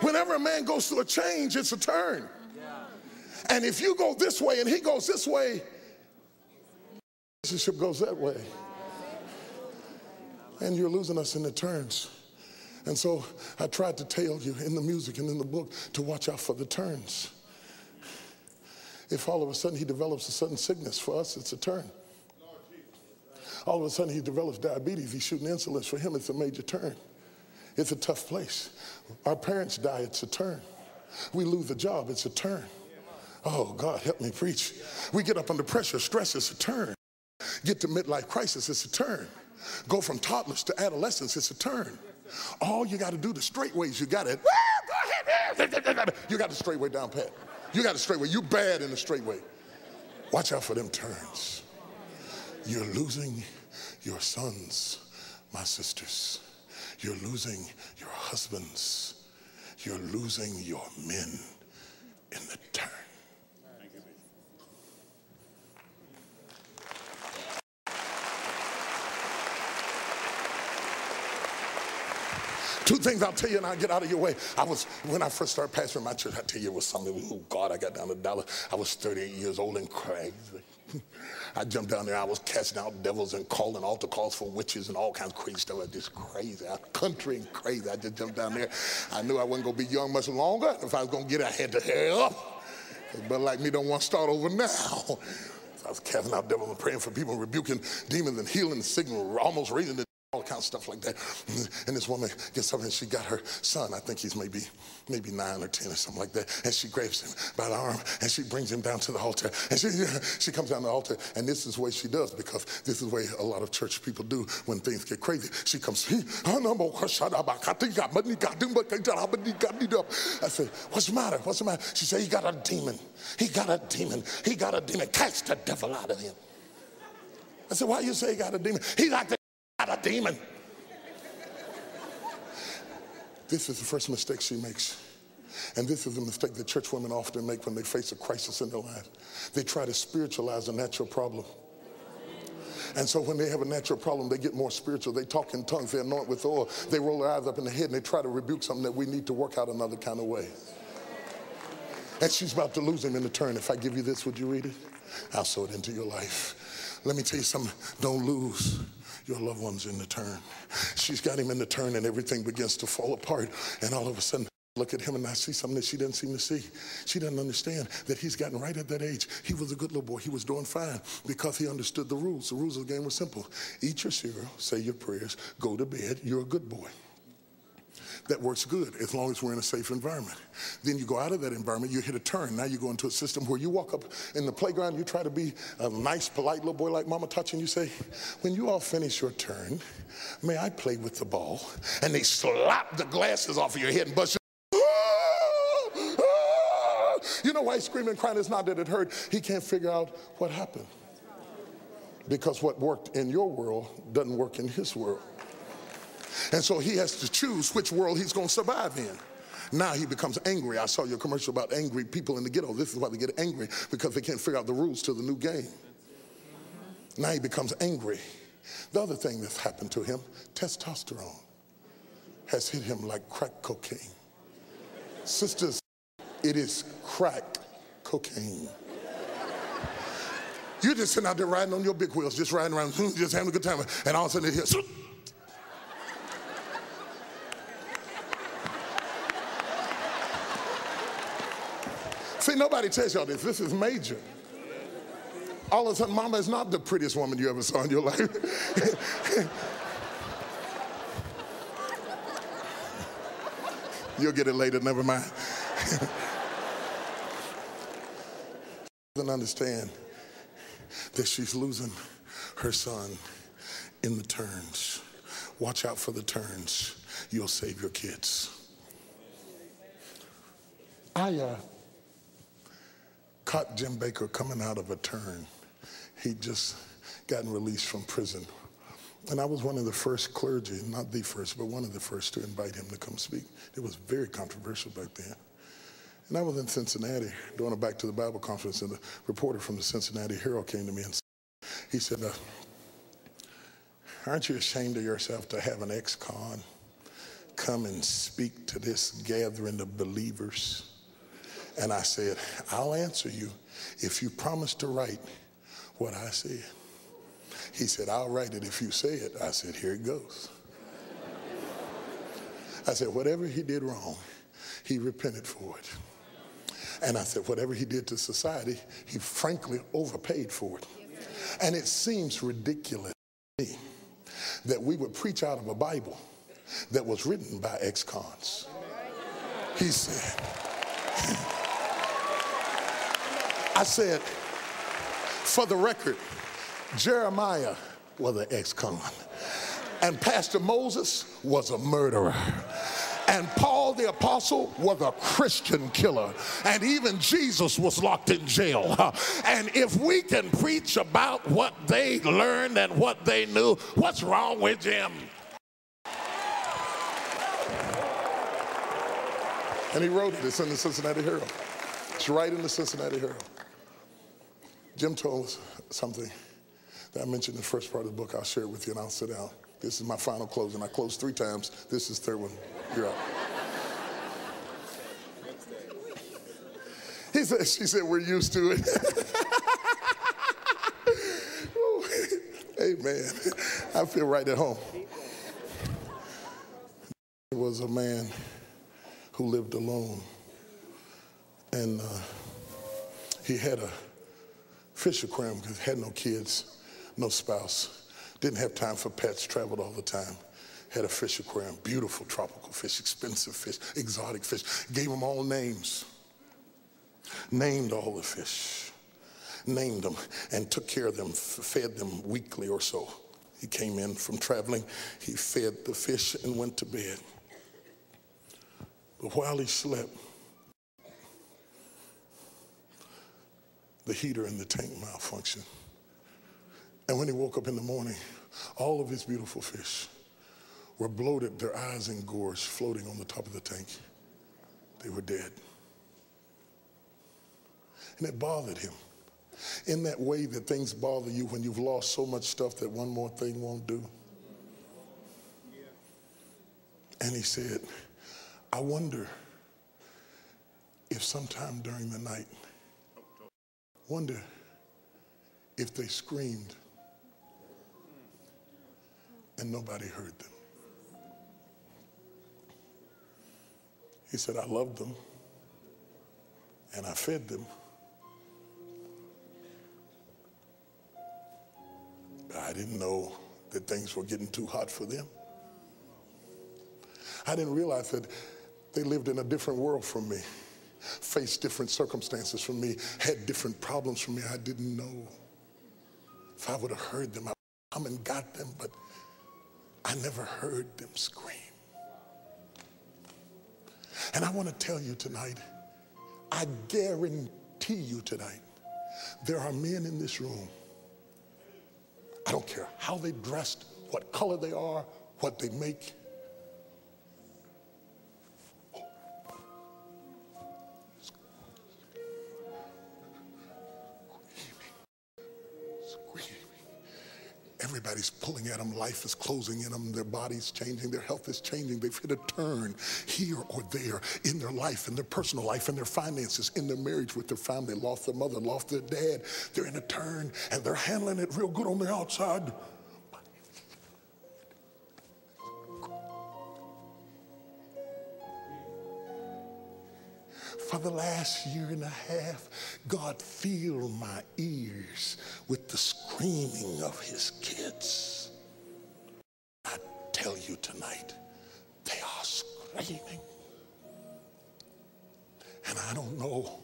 Whenever a man goes through a change, it's a turn. And if you go this way and he goes this way, the relationship goes that way. And you're losing us in the turns. And so I tried to tell you in the music and in the book to watch out for the turns. If all of a sudden he develops a sudden sickness, for us it's a turn. All of a sudden he develops diabetes, he's shooting insulin. For him, it's a major turn. It's a tough place. Our parents die, it's a turn. We lose a job, it's a turn. Oh, God, help me preach. We get up under pressure, stress, it's a turn. Get to midlife crisis, it's a turn. Go from toddlers to adolescence, it's a turn. All you got to do the straight ways, you got it. You got the straight way down pat. You got a straight way. You bad in the straight way. Watch out for them turns. You're losing your sons, my sisters. You're losing your husbands. You're losing your men in the turn. Two things I'll tell you and I'll get out of your way. I was, when I first started pastoring my church, I tell you it was something, oh God, I got down to Dallas. I was 38 years old and crazy. I jumped down there, I was casting out devils and calling altar calls for witches and all kinds of crazy stuff. I was just crazy, I, country and crazy. I just jumped down there. I knew I wasn't going to be young much longer. If I was going to get it, I had to hurry up. But like me don't want to start over now. I was casting out devils and praying for people, rebuking demons and healing the sick, almost raising the all kinds of stuff like that. And this woman gets up and she got her son, I think he's maybe maybe nine or 10 or something like that. And she grabs him by the arm and she brings him down to the altar. And she, she comes down the altar. And this is what she does because this is the way a lot of church people do when things get crazy. She comes, I said, What's the matter? What's the matter? She said, He got a demon. He got a demon. He got a demon. Cast the devil out of him. I said, Why you say he got a demon? He like the, a demon. This is the first mistake she makes. And this is a mistake that church women often make when they face a crisis in their life. They try to spiritualize a natural problem. And so when they have a natural problem, they get more spiritual. They talk in tongues, they anoint with oil, they roll their eyes up in the head, and they try to rebuke something that we need to work out another kind of way. And she's about to lose him in the turn. If I give you this, would you read it? I'll sow it into your life. Let me tell you something. Don't lose your loved ones in the turn. She's got him in the turn, and everything begins to fall apart. And all of a sudden, look at him and I see something that she doesn't seem to see. She doesn't understand that he's gotten right at that age. He was a good little boy. He was doing fine because he understood the rules. The rules of the game were simple. Eat your cereal, say your prayers, go to bed. You're a good boy that works good as long as we're in a safe environment. Then you go out of that environment, you hit a turn. Now you go into a system where you walk up in the playground, you try to be a nice, polite little boy like Mama Touch, and you say, When you all finish your turn, may I play with the ball? And they slap the glasses off of your head and bust you. You know why he's screaming and crying? It's not that it hurt. He can't figure out what happened. Because what worked in your world doesn't work in his world. And so he has to choose which world he's going to survive in. Now he becomes angry. I saw your commercial about angry people in the ghetto. This is why they get angry because they can't figure out the rules to the new game. Now he becomes angry. The other thing that's happened to him, testosterone, has hit him like crack cocaine. Sisters, it is crack cocaine. You're just sitting out there riding on your big wheels, just riding around, just having a good time, and all of a sudden it hits. See, nobody tells y'all this. This is major. All of a sudden, mama is not the prettiest woman you ever saw in your life. You'll get it later, never mind. doesn't understand that she's losing her son in the turns. Watch out for the turns. You'll save your kids. I, uh, caught Jim Bakker coming out of a turn. He'd just gotten released from prison. And I was one of the first clergy, not the first, but one of the first to invite him to come speak. It was very controversial back then. And I was in Cincinnati doing a Back to the Bible conference, and the reporter from the Cincinnati Herald came to me and he said, uh, Aren't you ashamed of yourself to have an ex con come and speak to this gathering of believers? And I said, I'll answer you if you promise to write what I said. He said, I'll write it if you say it. I said, Here it goes. I said, Whatever he did wrong, he repented for it. And I said, Whatever he did to society, he frankly overpaid for it. And it seems ridiculous to me that we would preach out of a Bible that was written by ex cons. He said, I said, for the record, Jeremiah was an ex con, and Pastor Moses was a murderer. And Paul the apostle was a Christian killer. And even Jesus was locked in jail. And if we can preach about what they learned and what they knew, what's wrong with Jim? And he wrote. It's in the Cincinnati Herald. It's right in the Cincinnati Herald. Jim told us something that I mentioned in the first part of the book. I'll share it with you and I'll sit down. This is my final closing. I closed three times. This is third one. You're up. He said, she said, we're used to it. Amen. I feel right at home. There was a man who lived alone. And uh, he had a fish aquarium because had no kids, no spouse, didn't have time for pets, traveled all the time. had a fish aquarium, beautiful tropical fish, expensive fish, exotic fish. Gave them all names. Named all the fish. Named them and took care of them, fed them weekly or so. He came in from traveling, he fed the fish and went to bed. But while he slept, the heater in the tank malfunctioned. And when he woke up in the morning, all of his beautiful fish were bloated, their eyes engorged, floating on the top of the tank. They were dead. And it bothered him. In that way that things bother you when you've lost so much stuff that one more thing won't do. And he said, I wonder if sometime during the night, wonder if they screamed and nobody heard them. He said, I loved them and I fed them. I didn't know that things were getting too hot for them. I didn't realize that they lived in a different world from me, faced different circumstances from me, had different problems from me. I didn't know. If I would have heard them, I would come and got them, but I never heard them scream. And I want to tell you tonight, I guarantee you tonight, there are men in this room. I don't care how they dressed, what color they are, what they make. Everybody's pulling at them. Life is closing in them. Their body's changing. Their health is changing. They've hit a turn here or there in their life, in their personal life, in their finances, in their marriage with their family. Lost their mother, lost their dad. They're in a turn and they're handling it real good on the outside. The last year and a half, God filled my ears with the screaming of his kids. I tell you tonight, they are screaming. And I don't know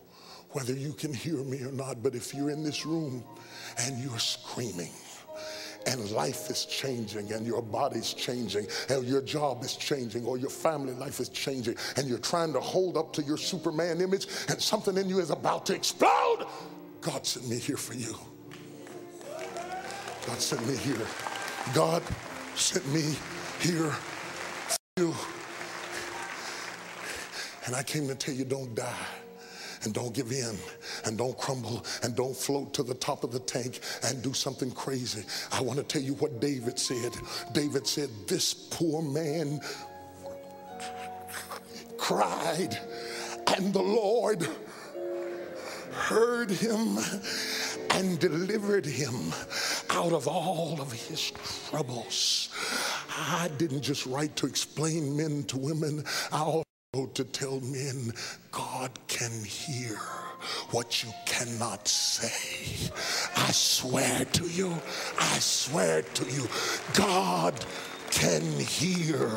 whether you can hear me or not, but if you're in this room and you're screaming, and life is changing and your body's changing and your job is changing or your family life is changing and you're trying to hold up to your Superman image and something in you is about to explode, God sent me here for you. God sent me here. God sent me here for you. And I came to tell you don't die and don't give in and don't crumble and don't float to the top of the tank and do something crazy. I want to tell you what David said. David said, This poor man cried, and the Lord heard him and delivered him out of all of his troubles. I didn't just write to explain men to women. I to tell men God can hear what you cannot say. I swear to you, I swear to you, God can hear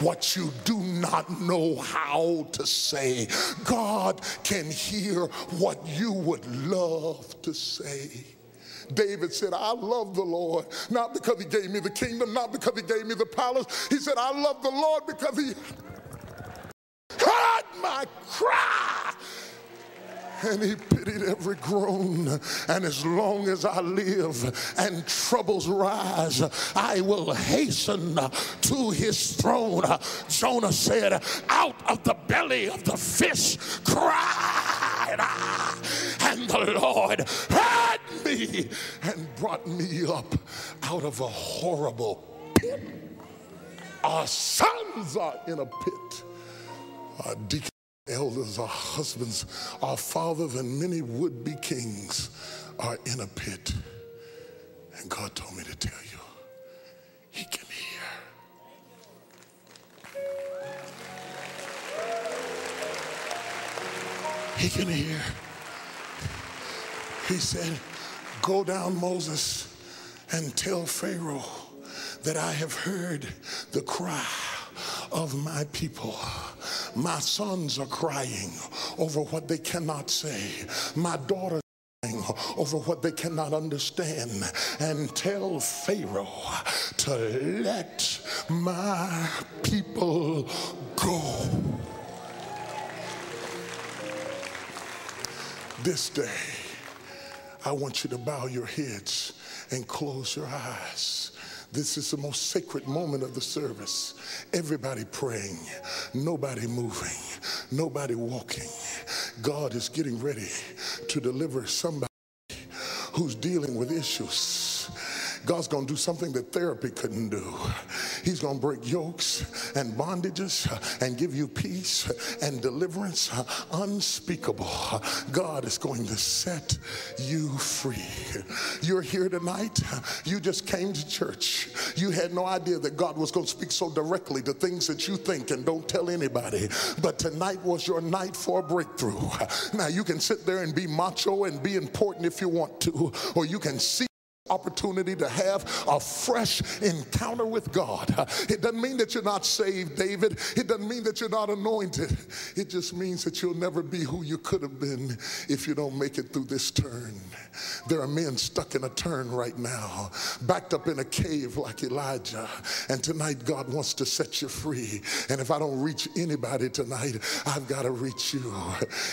what you do not know how to say. God can hear what you would love to say. David said, I love the Lord, not because he gave me the kingdom, not because he gave me the palace. He said, I love the Lord because he heard my cry. And he pitied every groan. And as long as I live and troubles rise, I will hasten to his throne. Jonah said, Out of the belly of the fish cried I, and the Lord heard me and brought me up out of a horrible pit. Our sons are in a pit our deacons, elders, our husbands, our fathers, and many would be kings are in a pit. And God told me to tell you, He can hear. He can hear. He said, Go down, Moses, and tell Pharaoh that I have heard the cry of my people. My sons are crying over what they cannot say. My daughters over what they cannot understand and tell Pharaoh to let my people go. This day, I want you to bow your heads and close your eyes. This is the most sacred moment of the service. Everybody praying, nobody moving, nobody walking. God is getting ready to deliver somebody who's dealing with issues God's going to do something that therapy couldn't do. He's going to break yokes and bondages and give you peace and deliverance unspeakable. God is going to set you free. You're here tonight. You just came to church. You had no idea that God was going to speak so directly to things that you think and don't tell anybody. But tonight was your night for a breakthrough. Now you can sit there and be macho and be important if you want to, or you can see opportunity to have a fresh encounter with God. It doesn't mean that you're not saved, David. It doesn't mean that you're not anointed. It just means that you'll never be who you could have been if you don't make it through this turn. There are men stuck in a turn right now, backed up in a cave like Elijah. And tonight, God wants to set you free. And if I don't reach anybody tonight, I've got to reach you.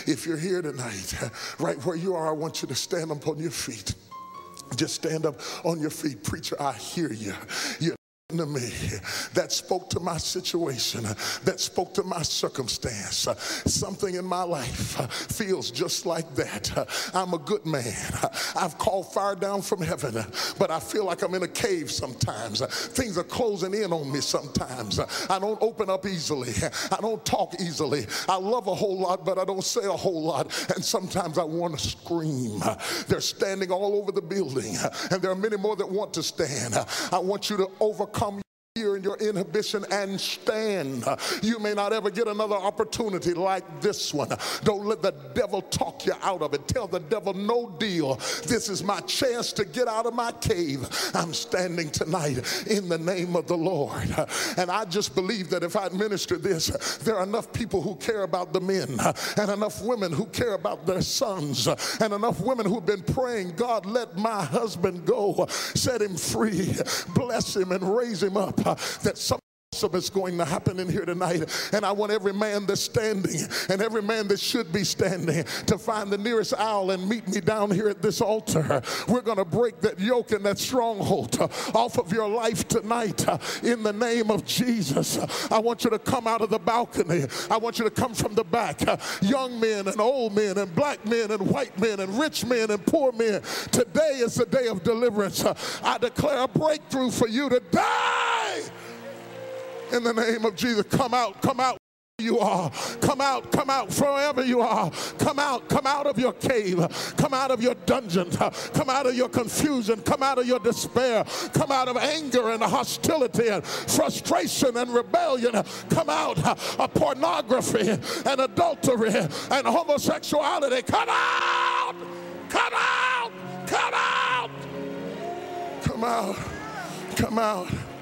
If you're here tonight, right where you are, I want you to stand upon your feet. Just stand up on your feet. Preacher, I hear you. you to me that spoke to my situation, that spoke to my circumstance. Something in my life feels just like that. I'm a good man. I've called fire down from heaven, but I feel like I'm in a cave sometimes. Things are closing in on me sometimes. I don't open up easily. I don't talk easily. I love a whole lot, but I don't say a whole lot. And sometimes I want to scream. They're standing all over the building, and there are many more that want to stand. I want you to overcome fear and your inhibition and stand. You may not ever get another opportunity like this one. Don't let the devil talk you out of it. Tell the devil, no deal. This is my chance to get out of my cave. I'm standing tonight in the name of the Lord. And I just believe that if I administer this, there are enough people who care about the men and enough women who care about their sons and enough women who've been praying, God, let my husband go, set him free, bless him, and raise him up that some is going to happen in here tonight. And I want every man that's standing and every man that should be standing to find the nearest aisle and meet me down here at this altar. We're going to break that yoke and that stronghold off of your life tonight in the name of Jesus. I want you to come out of the balcony. I want you to come from the back. Young men and old men and black men and white men and rich men and poor men. Today is the day of deliverance. I declare a breakthrough for you today in the name of Jesus. Come out, come out you are. Come out, come out forever you are. Come out, come out of your cave. Come out of your dungeon. Come out of your confusion. Come out of your despair. Come out of anger and hostility and frustration and rebellion. Come out of pornography and adultery and homosexuality. Come out! Come out! Come out! Come out! Come out!